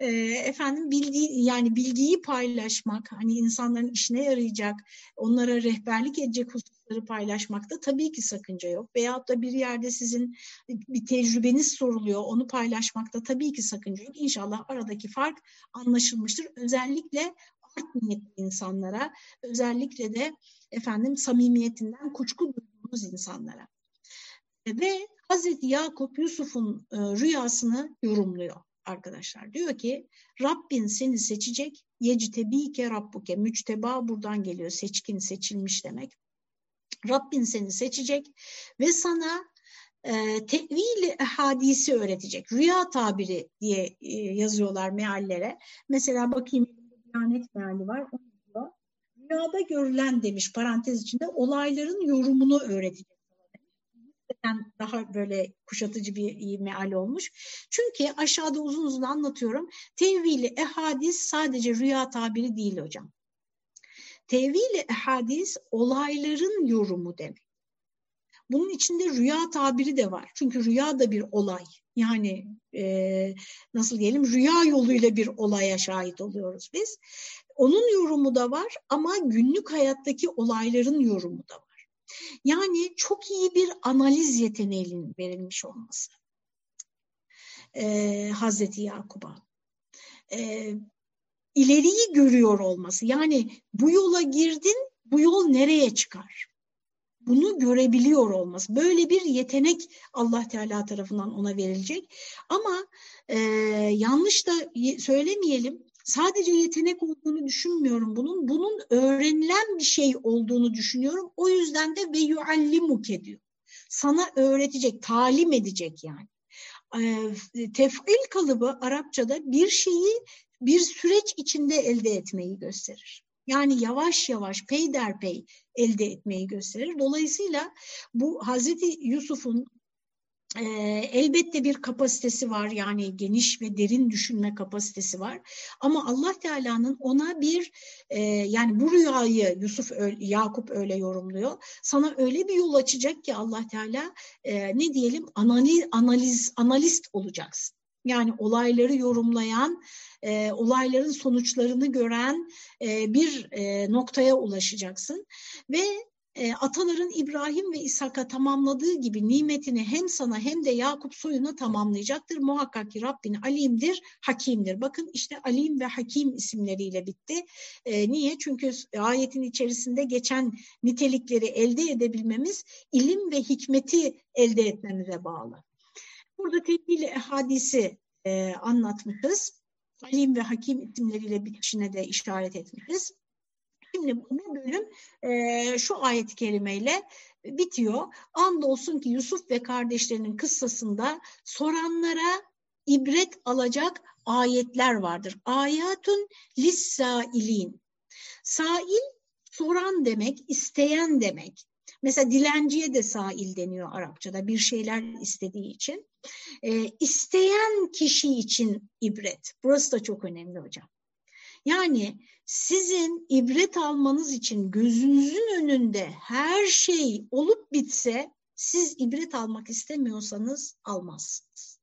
E, efendim bildiği yani bilgiyi paylaşmak, hani insanların işine yarayacak, onlara rehberlik edecek hususları bunları paylaşmakta tabii ki sakınca yok. Veyahut da bir yerde sizin bir tecrübeniz soruluyor, onu paylaşmakta tabii ki sakınca yok. İnşallah aradaki fark anlaşılmıştır. Özellikle art niyetli insanlara, özellikle de efendim samimiyetinden kuşku duyduğunuz insanlara. Ve Hazreti Yakup Yusuf'un e, rüyasını yorumluyor arkadaşlar. Diyor ki Rabbin seni seçecek yectebike rabbuke müçteba buradan geliyor seçkin seçilmiş demek. Rabbin seni seçecek ve sana e, tevil hadisi öğretecek. Rüya tabiri diye e, yazıyorlar meallere. Mesela bakayım Diyanet meali var. Rüyada görülen demiş parantez içinde olayların yorumunu öğretecek daha böyle kuşatıcı bir meal olmuş. Çünkü aşağıda uzun uzun anlatıyorum. Tevili ehadis sadece rüya tabiri değil hocam. Tevili ehadis olayların yorumu demek. Bunun içinde rüya tabiri de var. Çünkü rüya da bir olay. Yani e, nasıl diyelim rüya yoluyla bir olaya şahit oluyoruz biz. Onun yorumu da var ama günlük hayattaki olayların yorumu da var. Yani çok iyi bir analiz yeteneğinin verilmiş olması ee, Hazreti Yakub'a. Ee, ileriyi görüyor olması. Yani bu yola girdin, bu yol nereye çıkar? Bunu görebiliyor olması. Böyle bir yetenek Allah Teala tarafından ona verilecek. Ama e, yanlış da söylemeyelim sadece yetenek olduğunu düşünmüyorum bunun. Bunun öğrenilen bir şey olduğunu düşünüyorum. O yüzden de ve yuallimuke diyor. Sana öğretecek, talim edecek yani. E, tef'il kalıbı Arapçada bir şeyi bir süreç içinde elde etmeyi gösterir. Yani yavaş yavaş peyderpey elde etmeyi gösterir. Dolayısıyla bu Hazreti Yusuf'un e, elbette bir kapasitesi var yani geniş ve derin düşünme kapasitesi var ama Allah Teala'nın ona bir e, yani bu rüyayı Yusuf Yakup öyle yorumluyor sana öyle bir yol açacak ki Allah Teala e, ne diyelim analiz analiz analist olacaksın yani olayları yorumlayan, e, olayların sonuçlarını gören e, bir e, noktaya ulaşacaksın ve e, ataların İbrahim ve İshak'a tamamladığı gibi nimetini hem sana hem de Yakup soyuna tamamlayacaktır. Muhakkak ki Rabbin alimdir, hakimdir. Bakın işte alim ve hakim isimleriyle bitti. E, niye? Çünkü ayetin içerisinde geçen nitelikleri elde edebilmemiz ilim ve hikmeti elde etmemize bağlı. Burada tedbili hadisi e, anlatmışız. Alim ve hakim isimleriyle bitişine de işaret etmişiz. Şimdi bu bölüm e, şu ayet-i kerimeyle bitiyor. Andolsun ki Yusuf ve kardeşlerinin kıssasında soranlara ibret alacak ayetler vardır. Ayatun lissailin. Sail soran demek, isteyen demek. Mesela dilenciye de sail deniyor Arapçada bir şeyler istediği için. E, isteyen kişi için ibret. Burası da çok önemli hocam. Yani sizin ibret almanız için gözünüzün önünde her şey olup bitse siz ibret almak istemiyorsanız almazsınız.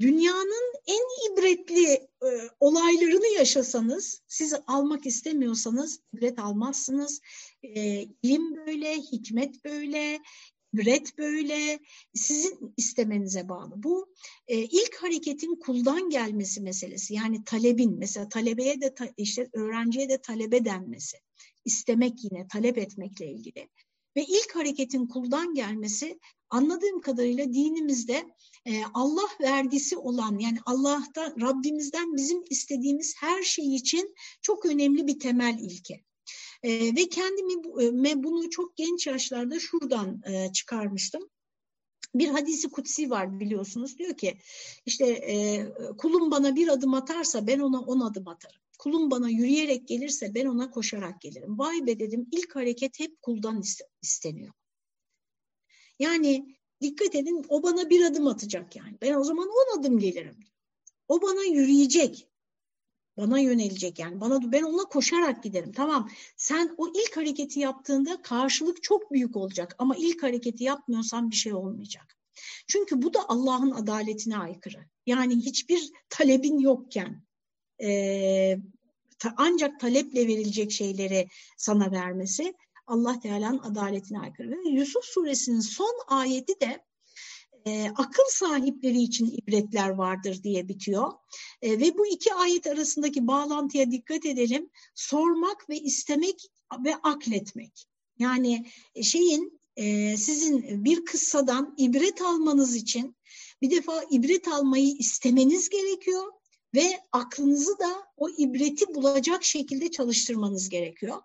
Dünyanın en ibretli e, olaylarını yaşasanız, siz almak istemiyorsanız ibret almazsınız. E, ilim böyle, hikmet böyle, üret böyle sizin istemenize bağlı. Bu e, ilk hareketin kuldan gelmesi meselesi. Yani talebin mesela talebeye de işte öğrenciye de talebe denmesi. İstemek yine talep etmekle ilgili. Ve ilk hareketin kuldan gelmesi anladığım kadarıyla dinimizde e, Allah vergisi olan yani Allah'tan Rabbimizden bizim istediğimiz her şey için çok önemli bir temel ilke. E, ve kendimi e, bunu çok genç yaşlarda şuradan e, çıkarmıştım. Bir hadisi kutsi var biliyorsunuz diyor ki işte e, kulum bana bir adım atarsa ben ona on adım atarım. Kulum bana yürüyerek gelirse ben ona koşarak gelirim. Vay be dedim ilk hareket hep kuldan isteniyor. Yani dikkat edin o bana bir adım atacak yani. Ben o zaman on adım gelirim. O bana yürüyecek. Bana yönelecek yani. Bana ben ona koşarak giderim. Tamam. Sen o ilk hareketi yaptığında karşılık çok büyük olacak ama ilk hareketi yapmıyorsan bir şey olmayacak. Çünkü bu da Allah'ın adaletine aykırı. Yani hiçbir talebin yokken e, ta, ancak taleple verilecek şeyleri sana vermesi Allah Teala'nın adaletine aykırı. Yusuf suresinin son ayeti de e, akıl sahipleri için ibretler vardır diye bitiyor. E, ve bu iki ayet arasındaki bağlantıya dikkat edelim. Sormak ve istemek ve akletmek. Yani şeyin e, sizin bir kıssadan ibret almanız için bir defa ibret almayı istemeniz gerekiyor ve aklınızı da o ibreti bulacak şekilde çalıştırmanız gerekiyor.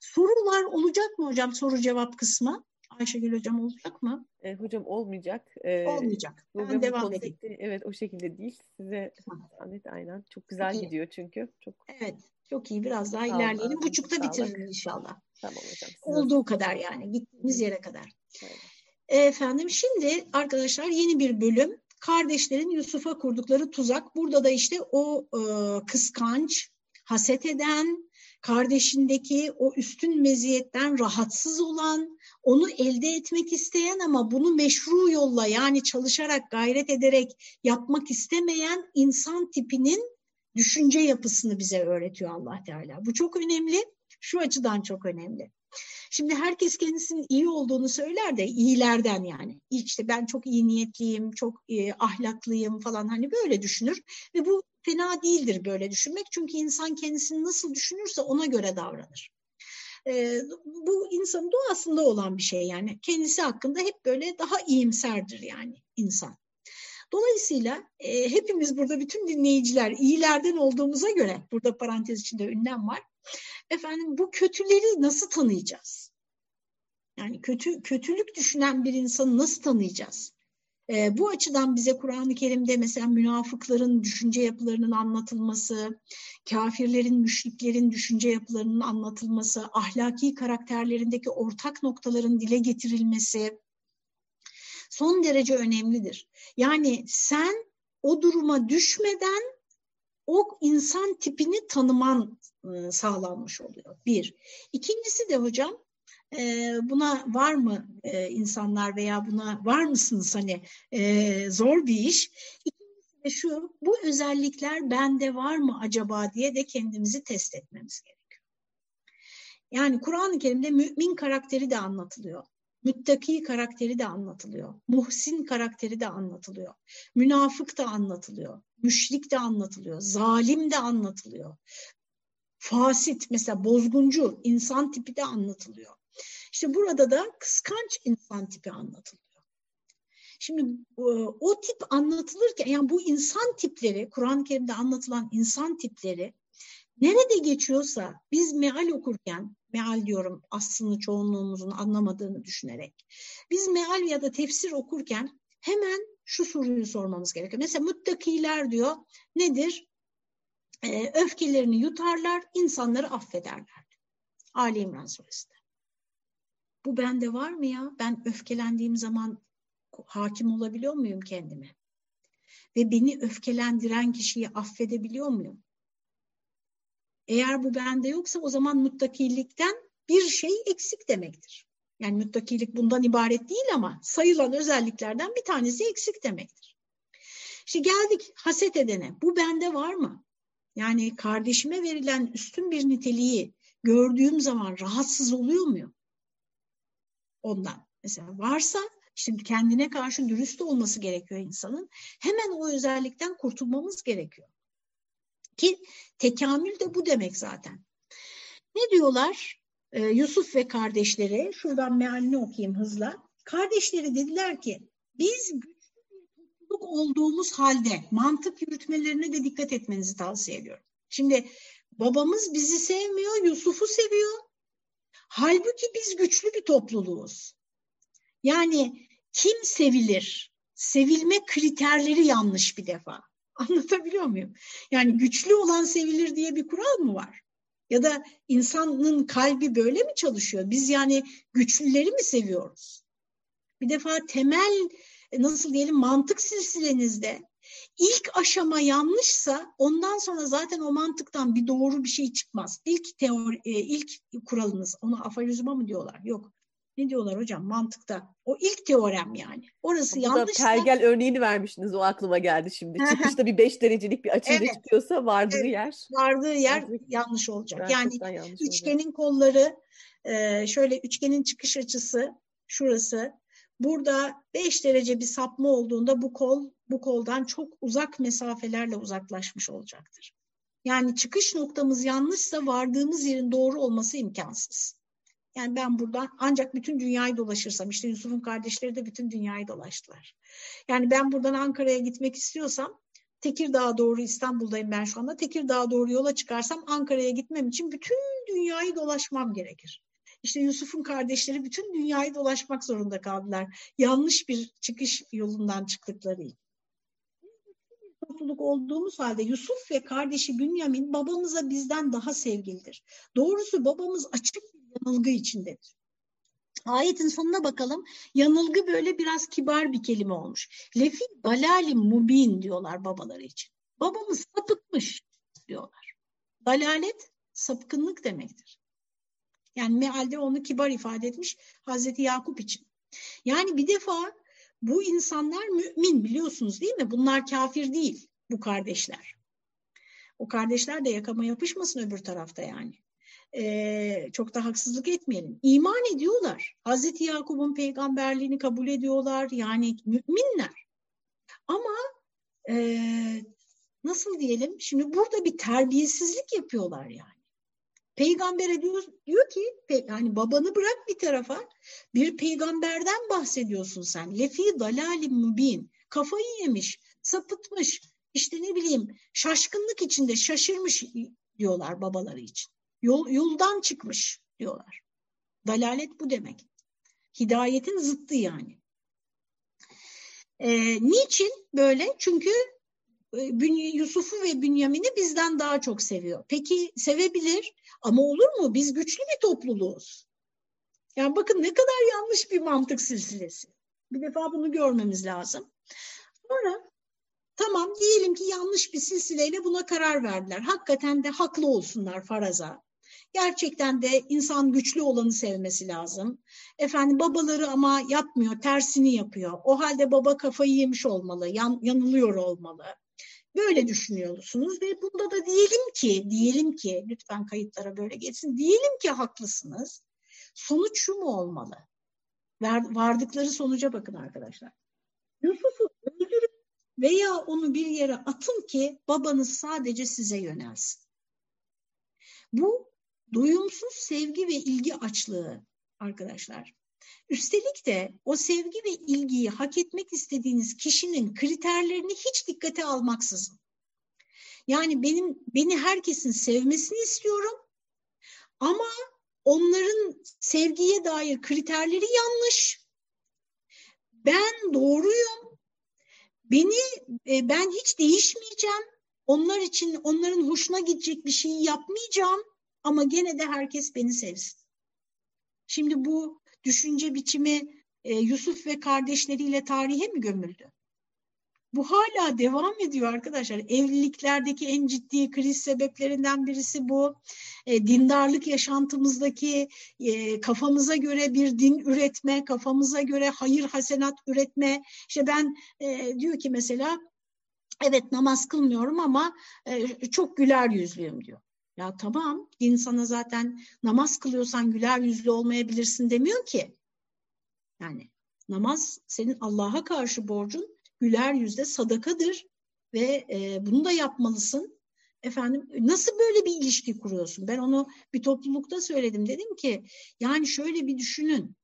Sorular olacak mı hocam soru cevap kısmı? Ayşegül hocam olacak mı? E, hocam olmayacak. E, olmayacak. Ben devam edeyim. Evet o şekilde değil. Size zahmet aynen. Çok güzel Peki. gidiyor çünkü. Çok Evet. Çok iyi. Biraz daha tamam, ilerleyelim. Buçukta bitiririz inşallah. Tamam hocam. Olduğu kadar yani. Gittiğimiz yere kadar. Evet. Efendim şimdi arkadaşlar yeni bir bölüm. Kardeşlerin Yusuf'a kurdukları tuzak. Burada da işte o e, kıskanç, haset eden, kardeşindeki o üstün meziyetten rahatsız olan, onu elde etmek isteyen ama bunu meşru yolla yani çalışarak, gayret ederek yapmak istemeyen insan tipinin düşünce yapısını bize öğretiyor Allah Teala. Bu çok önemli. Şu açıdan çok önemli. Şimdi herkes kendisinin iyi olduğunu söyler de iyilerden yani. İşte ben çok iyi niyetliyim, çok e, ahlaklıyım falan hani böyle düşünür. Ve bu fena değildir böyle düşünmek. Çünkü insan kendisini nasıl düşünürse ona göre davranır. E, bu insanın doğasında olan bir şey yani. Kendisi hakkında hep böyle daha iyimserdir yani insan. Dolayısıyla e, hepimiz burada bütün dinleyiciler iyilerden olduğumuza göre burada parantez içinde ünlem var. Efendim bu kötüleri nasıl tanıyacağız? Yani kötü kötülük düşünen bir insanı nasıl tanıyacağız? E, bu açıdan bize Kur'an-ı Kerim'de mesela münafıkların düşünce yapılarının anlatılması, kafirlerin, müşriklerin düşünce yapılarının anlatılması, ahlaki karakterlerindeki ortak noktaların dile getirilmesi son derece önemlidir. Yani sen o duruma düşmeden o insan tipini tanıman ıı, sağlanmış oluyor. Bir. İkincisi de hocam buna var mı insanlar veya buna var mısınız hani zor bir iş. İkincisi şu bu özellikler bende var mı acaba diye de kendimizi test etmemiz gerekiyor. Yani Kur'an-ı Kerim'de mümin karakteri de anlatılıyor. Müttaki karakteri de anlatılıyor. Muhsin karakteri de anlatılıyor. Münafık da anlatılıyor. Müşrik de anlatılıyor. Zalim de anlatılıyor. Fasit mesela bozguncu insan tipi de anlatılıyor. İşte burada da kıskanç insan tipi anlatılıyor. Şimdi e, o tip anlatılırken yani bu insan tipleri Kur'an-ı Kerim'de anlatılan insan tipleri nerede geçiyorsa biz meal okurken meal diyorum aslında çoğunluğumuzun anlamadığını düşünerek biz meal ya da tefsir okurken hemen şu soruyu sormamız gerekiyor. Mesela muttakiler diyor nedir? Ee, öfkelerini yutarlar, insanları affederler. Ali İmran suresinde. Bu bende var mı ya? Ben öfkelendiğim zaman hakim olabiliyor muyum kendime? Ve beni öfkelendiren kişiyi affedebiliyor muyum? Eğer bu bende yoksa o zaman muttakilikten bir şey eksik demektir. Yani muttakilik bundan ibaret değil ama sayılan özelliklerden bir tanesi eksik demektir. İşte geldik haset edene. Bu bende var mı? Yani kardeşime verilen üstün bir niteliği gördüğüm zaman rahatsız oluyor muyum? Ondan. Mesela varsa şimdi kendine karşı dürüst olması gerekiyor insanın. Hemen o özellikten kurtulmamız gerekiyor. Ki tekamül de bu demek zaten. Ne diyorlar ee, Yusuf ve kardeşleri? Şuradan mealini okuyayım hızla. Kardeşleri dediler ki biz güçlü topluluk olduğumuz halde mantık yürütmelerine de dikkat etmenizi tavsiye ediyorum. Şimdi babamız bizi sevmiyor, Yusuf'u seviyor. Halbuki biz güçlü bir topluluğuz. Yani kim sevilir? Sevilme kriterleri yanlış bir defa. Anlatabiliyor muyum? Yani güçlü olan sevilir diye bir kural mı var? Ya da insanın kalbi böyle mi çalışıyor? Biz yani güçlüleri mi seviyoruz? Bir defa temel nasıl diyelim mantık silsilenizde ilk aşama yanlışsa ondan sonra zaten o mantıktan bir doğru bir şey çıkmaz. İlk teori, e, ilk kuralınız onu aforizma mı diyorlar? Yok ne diyorlar hocam mantıkta. O ilk teorem yani. Orası Bu yanlış. Pergel örneğini vermiştiniz o aklıma geldi şimdi. Çıkışta bir 5 derecelik bir açıyla evet. çıkıyorsa vardığı evet. yer. Vardığı yer yanlış olacak. Yani yanlış üçgenin olacak. kolları e, şöyle üçgenin çıkış açısı şurası. Burada 5 derece bir sapma olduğunda bu kol bu koldan çok uzak mesafelerle uzaklaşmış olacaktır. Yani çıkış noktamız yanlışsa vardığımız yerin doğru olması imkansız. Yani ben buradan ancak bütün dünyayı dolaşırsam, işte Yusuf'un kardeşleri de bütün dünyayı dolaştılar. Yani ben buradan Ankara'ya gitmek istiyorsam, Tekirdağ'a doğru İstanbul'dayım ben şu anda. Tekirdağ'a doğru yola çıkarsam Ankara'ya gitmem için bütün dünyayı dolaşmam gerekir. İşte Yusuf'un kardeşleri bütün dünyayı dolaşmak zorunda kaldılar. Yanlış bir çıkış yolundan çıktıkları için topluluk olduğumuz halde Yusuf ve kardeşi Bünyamin babamıza bizden daha sevgilidir. Doğrusu babamız açık bir yanılgı içindedir. Ayetin sonuna bakalım. Yanılgı böyle biraz kibar bir kelime olmuş. Lefi balali mubin diyorlar babaları için. Babamız sapıtmış diyorlar. Dalalet sapkınlık demektir. Yani mealde onu kibar ifade etmiş Hazreti Yakup için. Yani bir defa bu insanlar mümin biliyorsunuz değil mi? Bunlar kafir değil bu kardeşler. O kardeşler de yakama yapışmasın öbür tarafta yani. Ee, çok da haksızlık etmeyelim. İman ediyorlar. Hazreti Yakup'un peygamberliğini kabul ediyorlar. Yani müminler. Ama e, nasıl diyelim? Şimdi burada bir terbiyesizlik yapıyorlar yani. Peygamber diyor, diyor ki yani babanı bırak bir tarafa bir peygamberden bahsediyorsun sen. Lefi dalalim mübin. Kafayı yemiş, sapıtmış. işte ne bileyim şaşkınlık içinde şaşırmış diyorlar babaları için. Yol, yoldan çıkmış diyorlar. Dalalet bu demek. Hidayetin zıttı yani. Ee, niçin böyle? Çünkü Yusuf'u ve Bünyamin'i bizden daha çok seviyor. Peki sevebilir ama olur mu? Biz güçlü bir topluluğuz. Yani bakın ne kadar yanlış bir mantık silsilesi. Bir defa bunu görmemiz lazım. Sonra tamam diyelim ki yanlış bir silsileyle buna karar verdiler. Hakikaten de haklı olsunlar faraza. Gerçekten de insan güçlü olanı sevmesi lazım. Efendim babaları ama yapmıyor, tersini yapıyor. O halde baba kafayı yemiş olmalı, yan, yanılıyor olmalı. Böyle düşünüyorsunuz ve bunda da diyelim ki, diyelim ki, lütfen kayıtlara böyle geçsin, diyelim ki haklısınız. Sonuç şu mu olmalı? Vardıkları sonuca bakın arkadaşlar. Yusuf'u öldürün veya onu bir yere atın ki babanız sadece size yönelsin. Bu doyumsuz sevgi ve ilgi açlığı arkadaşlar. Üstelik de o sevgi ve ilgiyi hak etmek istediğiniz kişinin kriterlerini hiç dikkate almaksızın. Yani benim beni herkesin sevmesini istiyorum ama onların sevgiye dair kriterleri yanlış. Ben doğruyum. Beni e, ben hiç değişmeyeceğim. Onlar için onların hoşuna gidecek bir şeyi yapmayacağım ama gene de herkes beni sevsin. Şimdi bu düşünce biçimi e, Yusuf ve kardeşleriyle tarihe mi gömüldü? Bu hala devam ediyor arkadaşlar. Evliliklerdeki en ciddi kriz sebeplerinden birisi bu. E, dindarlık yaşantımızdaki e, kafamıza göre bir din üretme, kafamıza göre hayır hasenat üretme. İşte ben e, diyor ki mesela evet namaz kılmıyorum ama e, çok güler yüzlüyüm diyor. Ya tamam din sana zaten namaz kılıyorsan güler yüzlü olmayabilirsin demiyor ki. Yani namaz senin Allah'a karşı borcun güler yüzde sadakadır ve e, bunu da yapmalısın. Efendim nasıl böyle bir ilişki kuruyorsun? Ben onu bir toplulukta söyledim. Dedim ki yani şöyle bir düşünün.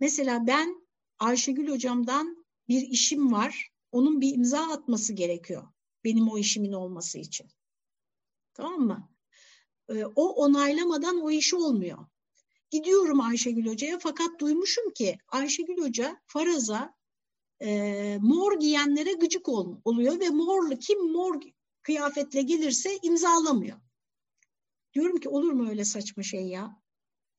Mesela ben Ayşegül hocamdan bir işim var. Onun bir imza atması gerekiyor. Benim o işimin olması için. Tamam mı? Ee, o onaylamadan o iş olmuyor. Gidiyorum Ayşegül Hoca'ya fakat duymuşum ki Ayşegül Hoca faraza e, mor giyenlere gıcık ol, oluyor ve morlu kim mor kıyafetle gelirse imzalamıyor. Diyorum ki olur mu öyle saçma şey ya?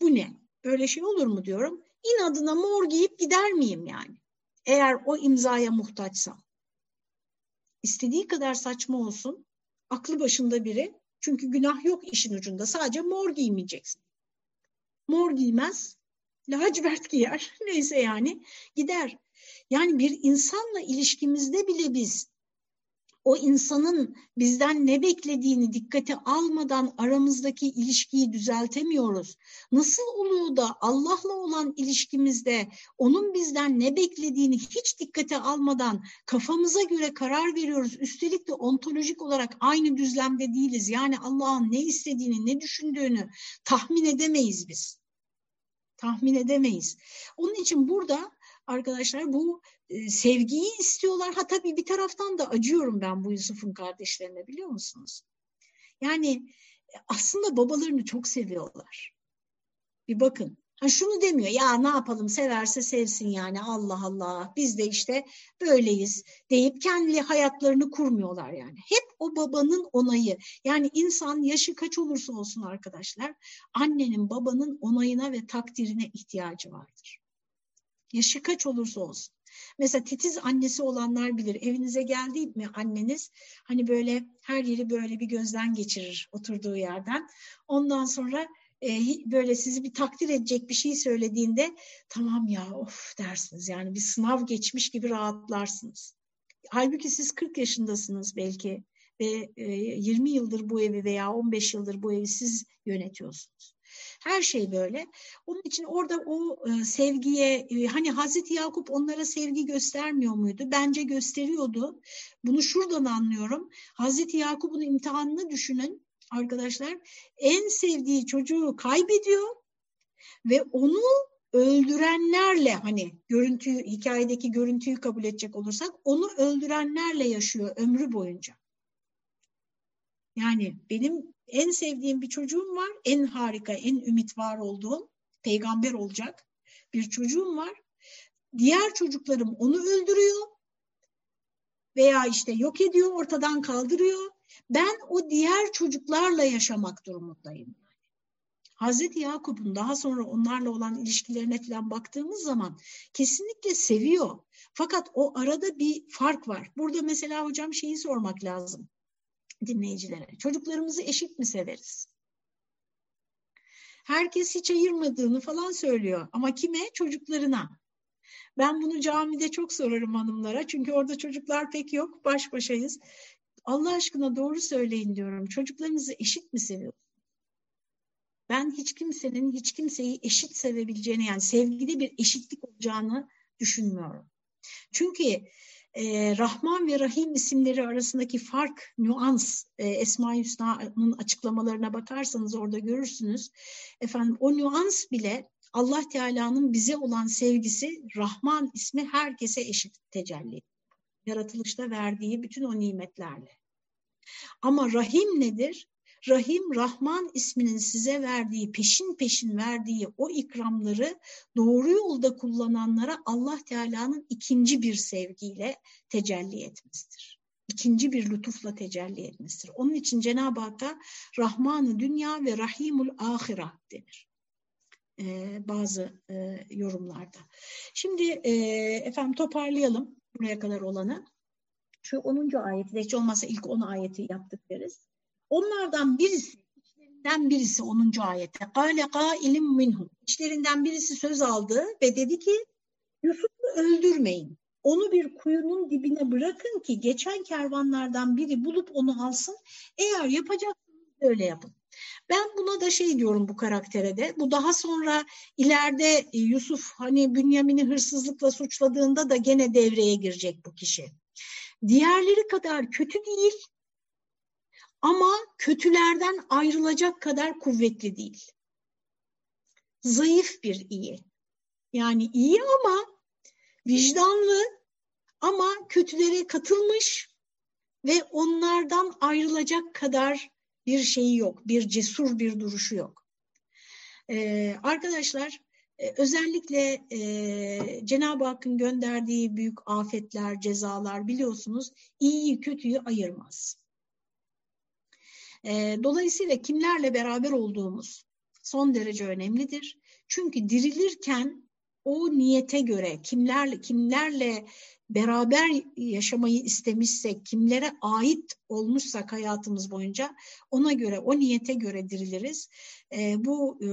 Bu ne? Böyle şey olur mu diyorum. İnadına mor giyip gider miyim yani? Eğer o imzaya muhtaçsam. İstediği kadar saçma olsun. Aklı başında biri çünkü günah yok işin ucunda. Sadece mor giymeyeceksin. Mor giymez, lacivert giyer. Neyse yani gider. Yani bir insanla ilişkimizde bile biz o insanın bizden ne beklediğini dikkate almadan aramızdaki ilişkiyi düzeltemiyoruz. Nasıl oluyor da Allah'la olan ilişkimizde onun bizden ne beklediğini hiç dikkate almadan kafamıza göre karar veriyoruz. Üstelik de ontolojik olarak aynı düzlemde değiliz. Yani Allah'ın ne istediğini, ne düşündüğünü tahmin edemeyiz biz. Tahmin edemeyiz. Onun için burada arkadaşlar bu e, sevgiyi istiyorlar. Ha tabii bir taraftan da acıyorum ben bu Yusuf'un kardeşlerine biliyor musunuz? Yani e, aslında babalarını çok seviyorlar. Bir bakın. Ha şunu demiyor ya ne yapalım severse sevsin yani Allah Allah biz de işte böyleyiz deyip kendi hayatlarını kurmuyorlar yani. Hep o babanın onayı yani insan yaşı kaç olursa olsun arkadaşlar annenin babanın onayına ve takdirine ihtiyacı vardır. Yaşı kaç olursa olsun. Mesela titiz annesi olanlar bilir. Evinize geldi mi anneniz hani böyle her yeri böyle bir gözden geçirir oturduğu yerden. Ondan sonra e, böyle sizi bir takdir edecek bir şey söylediğinde tamam ya of dersiniz. Yani bir sınav geçmiş gibi rahatlarsınız. Halbuki siz 40 yaşındasınız belki ve e, 20 yıldır bu evi veya 15 yıldır bu evi siz yönetiyorsunuz. Her şey böyle. Onun için orada o e, sevgiye e, hani Hazreti Yakup onlara sevgi göstermiyor muydu? Bence gösteriyordu. Bunu şuradan anlıyorum. Hazreti Yakup'un imtihanını düşünün arkadaşlar. En sevdiği çocuğu kaybediyor ve onu öldürenlerle hani görüntüyü hikayedeki görüntüyü kabul edecek olursak onu öldürenlerle yaşıyor ömrü boyunca. Yani benim en sevdiğim bir çocuğum var. En harika, en ümit var olduğum peygamber olacak bir çocuğum var. Diğer çocuklarım onu öldürüyor veya işte yok ediyor, ortadan kaldırıyor. Ben o diğer çocuklarla yaşamak durumundayım. Hazreti Yakup'un daha sonra onlarla olan ilişkilerine falan baktığımız zaman kesinlikle seviyor. Fakat o arada bir fark var. Burada mesela hocam şeyi sormak lazım dinleyicilere. Çocuklarımızı eşit mi severiz? Herkes hiç ayırmadığını falan söylüyor ama kime? Çocuklarına. Ben bunu camide çok sorarım hanımlara çünkü orada çocuklar pek yok, baş başayız. Allah aşkına doğru söyleyin diyorum. Çocuklarınızı eşit mi seviyorsunuz? Ben hiç kimsenin hiç kimseyi eşit sevebileceğini yani sevgide bir eşitlik olacağını düşünmüyorum. Çünkü e, Rahman ve Rahim isimleri arasındaki fark, nüans, e, Esma-i Hüsna'nın açıklamalarına bakarsanız orada görürsünüz. Efendim o nüans bile Allah Teala'nın bize olan sevgisi Rahman ismi herkese eşit tecelli. Yaratılışta verdiği bütün o nimetlerle. Ama Rahim nedir? Rahim, Rahman isminin size verdiği, peşin peşin verdiği o ikramları doğru yolda kullananlara Allah Teala'nın ikinci bir sevgiyle tecelli etmesidir. İkinci bir lütufla tecelli etmesidir. Onun için Cenab-ı Hakk'a Rahmanı Dünya ve Rahimul Ahira denir. Ee, bazı e, yorumlarda. Şimdi e, efendim toparlayalım buraya kadar olanı. Şu 10. ayeti, hiç olmazsa ilk 10 ayeti yaptık deriz. Onlardan birisi, içlerinden birisi 10. ayette. Kale kailim minhum. İçlerinden birisi söz aldı ve dedi ki Yusuf'u öldürmeyin. Onu bir kuyunun dibine bırakın ki geçen kervanlardan biri bulup onu alsın. Eğer yapacaksınız öyle yapın. Ben buna da şey diyorum bu karaktere de. Bu daha sonra ileride Yusuf hani Bünyamin'i hırsızlıkla suçladığında da gene devreye girecek bu kişi. Diğerleri kadar kötü değil ama kötülerden ayrılacak kadar kuvvetli değil. Zayıf bir iyi. Yani iyi ama vicdanlı ama kötülere katılmış ve onlardan ayrılacak kadar bir şeyi yok, bir cesur bir duruşu yok. Ee, arkadaşlar e, özellikle e, Cenab-ı Hakk'ın gönderdiği büyük afetler, cezalar biliyorsunuz iyiyi kötüyü ayırmaz. E, dolayısıyla kimlerle beraber olduğumuz son derece önemlidir. Çünkü dirilirken o niyete göre kimlerle kimlerle beraber yaşamayı istemişsek, kimlere ait olmuşsak hayatımız boyunca ona göre, o niyete göre diriliriz. E, bu e,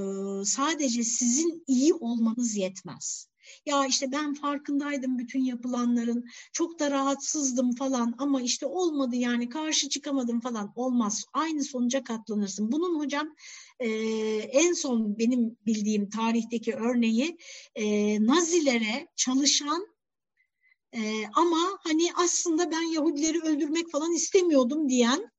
sadece sizin iyi olmanız yetmez. Ya işte ben farkındaydım bütün yapılanların, çok da rahatsızdım falan ama işte olmadı yani karşı çıkamadım falan. Olmaz. Aynı sonuca katlanırsın. Bunun hocam e, en son benim bildiğim tarihteki örneği e, Nazilere çalışan e, ama hani aslında ben Yahudileri öldürmek falan istemiyordum diyen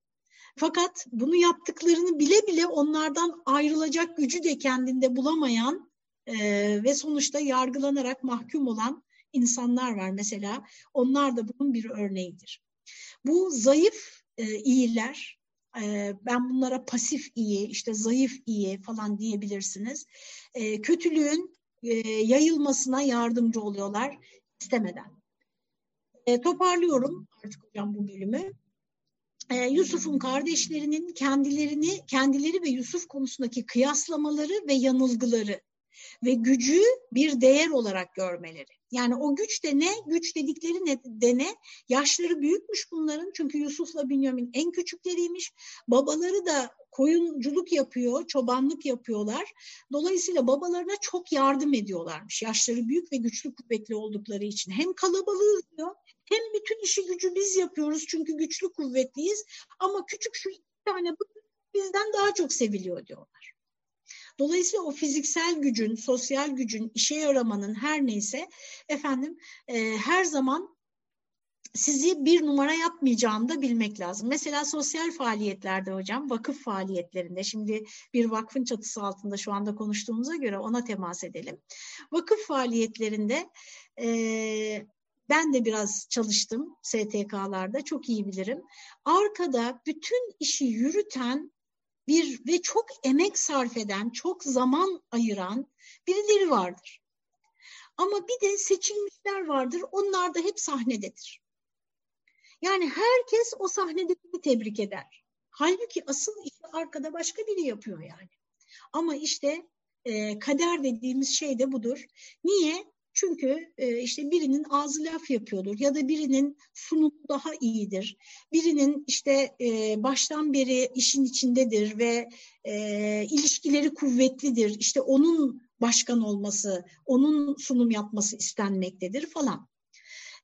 fakat bunu yaptıklarını bile bile onlardan ayrılacak gücü de kendinde bulamayan e, ve sonuçta yargılanarak mahkum olan insanlar var mesela. Onlar da bunun bir örneğidir. Bu zayıf e, iyiler, e, ben bunlara pasif iyi, işte zayıf iyi falan diyebilirsiniz. E, kötülüğün e, yayılmasına yardımcı oluyorlar istemeden. E, toparlıyorum artık hocam bu bölümü e, Yusuf'un kardeşlerinin kendilerini, kendileri ve Yusuf konusundaki kıyaslamaları ve yanılgıları ve gücü bir değer olarak görmeleri. Yani o güç de ne? Güç dedikleri ne, de ne? Yaşları büyükmüş bunların çünkü Yusuf'la Bünyamin en küçükleriymiş. Babaları da koyunculuk yapıyor, çobanlık yapıyorlar. Dolayısıyla babalarına çok yardım ediyorlarmış. Yaşları büyük ve güçlü kuvvetli oldukları için. Hem kalabalığı diyor hem bütün işi gücü biz yapıyoruz çünkü güçlü kuvvetliyiz ama küçük şu iki tane bizden daha çok seviliyor diyorlar. Dolayısıyla o fiziksel gücün, sosyal gücün, işe yaramanın her neyse efendim e, her zaman sizi bir numara yapmayacağını da bilmek lazım. Mesela sosyal faaliyetlerde hocam, vakıf faaliyetlerinde, şimdi bir vakfın çatısı altında şu anda konuştuğumuza göre ona temas edelim. Vakıf faaliyetlerinde e, ben de biraz çalıştım STK'larda, çok iyi bilirim. Arkada bütün işi yürüten bir ve çok emek sarf eden, çok zaman ayıran birileri vardır. Ama bir de seçilmişler vardır, onlar da hep sahnededir. Yani herkes o sahnede tebrik eder. Halbuki asıl işi arkada başka biri yapıyor yani. Ama işte e, kader dediğimiz şey de budur. Niye? Çünkü e, işte birinin ağzı laf yapıyordur ya da birinin sunumu daha iyidir. Birinin işte e, baştan beri işin içindedir ve e, ilişkileri kuvvetlidir. İşte onun başkan olması, onun sunum yapması istenmektedir falan.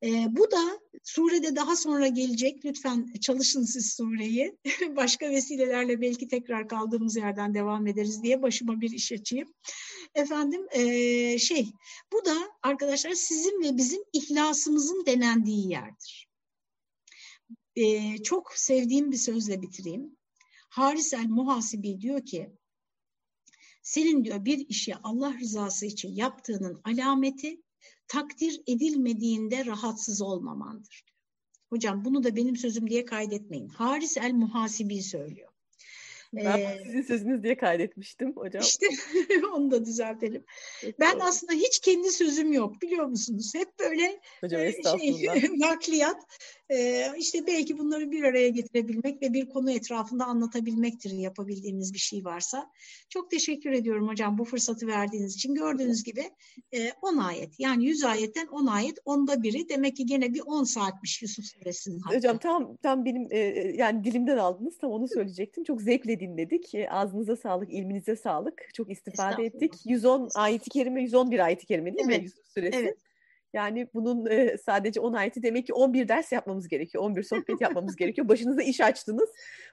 E, bu da surede daha sonra gelecek. Lütfen çalışın siz sureyi. Başka vesilelerle belki tekrar kaldığımız yerden devam ederiz diye başıma bir iş açayım. Efendim e, şey bu da arkadaşlar sizin ve bizim ihlasımızın denendiği yerdir. E, çok sevdiğim bir sözle bitireyim. Haris el Muhasibi diyor ki senin diyor bir işi Allah rızası için yaptığının alameti takdir edilmediğinde rahatsız olmamandır. Hocam bunu da benim sözüm diye kaydetmeyin. Haris el Muhasibi söylüyor. Ben ee, sizin sözünüz diye kaydetmiştim hocam. İşte onu da düzeltelim. Ben aslında hiç kendi sözüm yok biliyor musunuz? Hep böyle hocam, şey, nakliyat. Ee, işte belki bunları bir araya getirebilmek ve bir konu etrafında anlatabilmektir yapabildiğimiz bir şey varsa. Çok teşekkür ediyorum hocam bu fırsatı verdiğiniz için. Gördüğünüz gibi 10 e, ayet yani 100 ayetten 10 ayet onda biri demek ki gene bir 10 saatmiş Yusuf suresinin. Hocam tam tam benim yani dilimden aldınız tam onu söyleyecektim. Çok zevkle dinledik. Ağzınıza sağlık, ilminize sağlık. Çok istifade ettik. 110 ayet-i kerime, 111 ayet-i kerime değil evet. mi Yusuf suresi? Evet. Yani bunun e, sadece 10 ayeti demek ki 11 ders yapmamız gerekiyor. 11 sohbet yapmamız gerekiyor. Başınıza iş açtınız.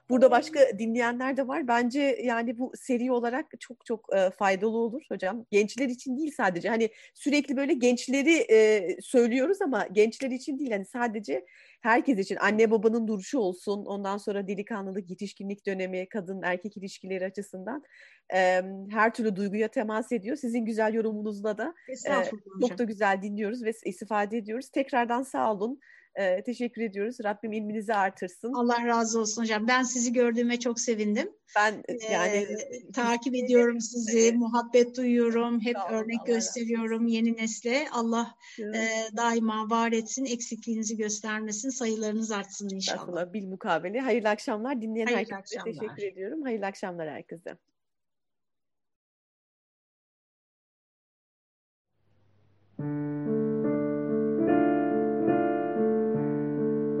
Burada başka dinleyenler de var. Bence yani bu seri olarak çok çok e, faydalı olur hocam. Gençler için değil sadece. Hani sürekli böyle gençleri e, söylüyoruz ama gençler için değil. Hani sadece herkes için anne babanın duruşu olsun. Ondan sonra delikanlılık, yetişkinlik dönemi, kadın erkek ilişkileri açısından e, her türlü duyguya temas ediyor. Sizin güzel yorumunuzla da e, çok da güzel dinliyoruz ve istifade ediyoruz. Tekrardan sağ olun. E, teşekkür ediyoruz. Rabbim ilminizi artırsın. Allah razı olsun hocam. Ben sizi gördüğüme çok sevindim. Ben yani ee, takip ediyorum sizi, muhabbet duyuyorum, hep Allah, örnek Allah gösteriyorum Allah. yeni nesle. Allah e, daima var etsin, eksikliğinizi göstermesin, sayılarınız artsın inşallah. Bil mukabele. Hayırlı akşamlar. Dinleyen Hayırlı herkese akşamlar. teşekkür ediyorum. Hayırlı akşamlar herkese.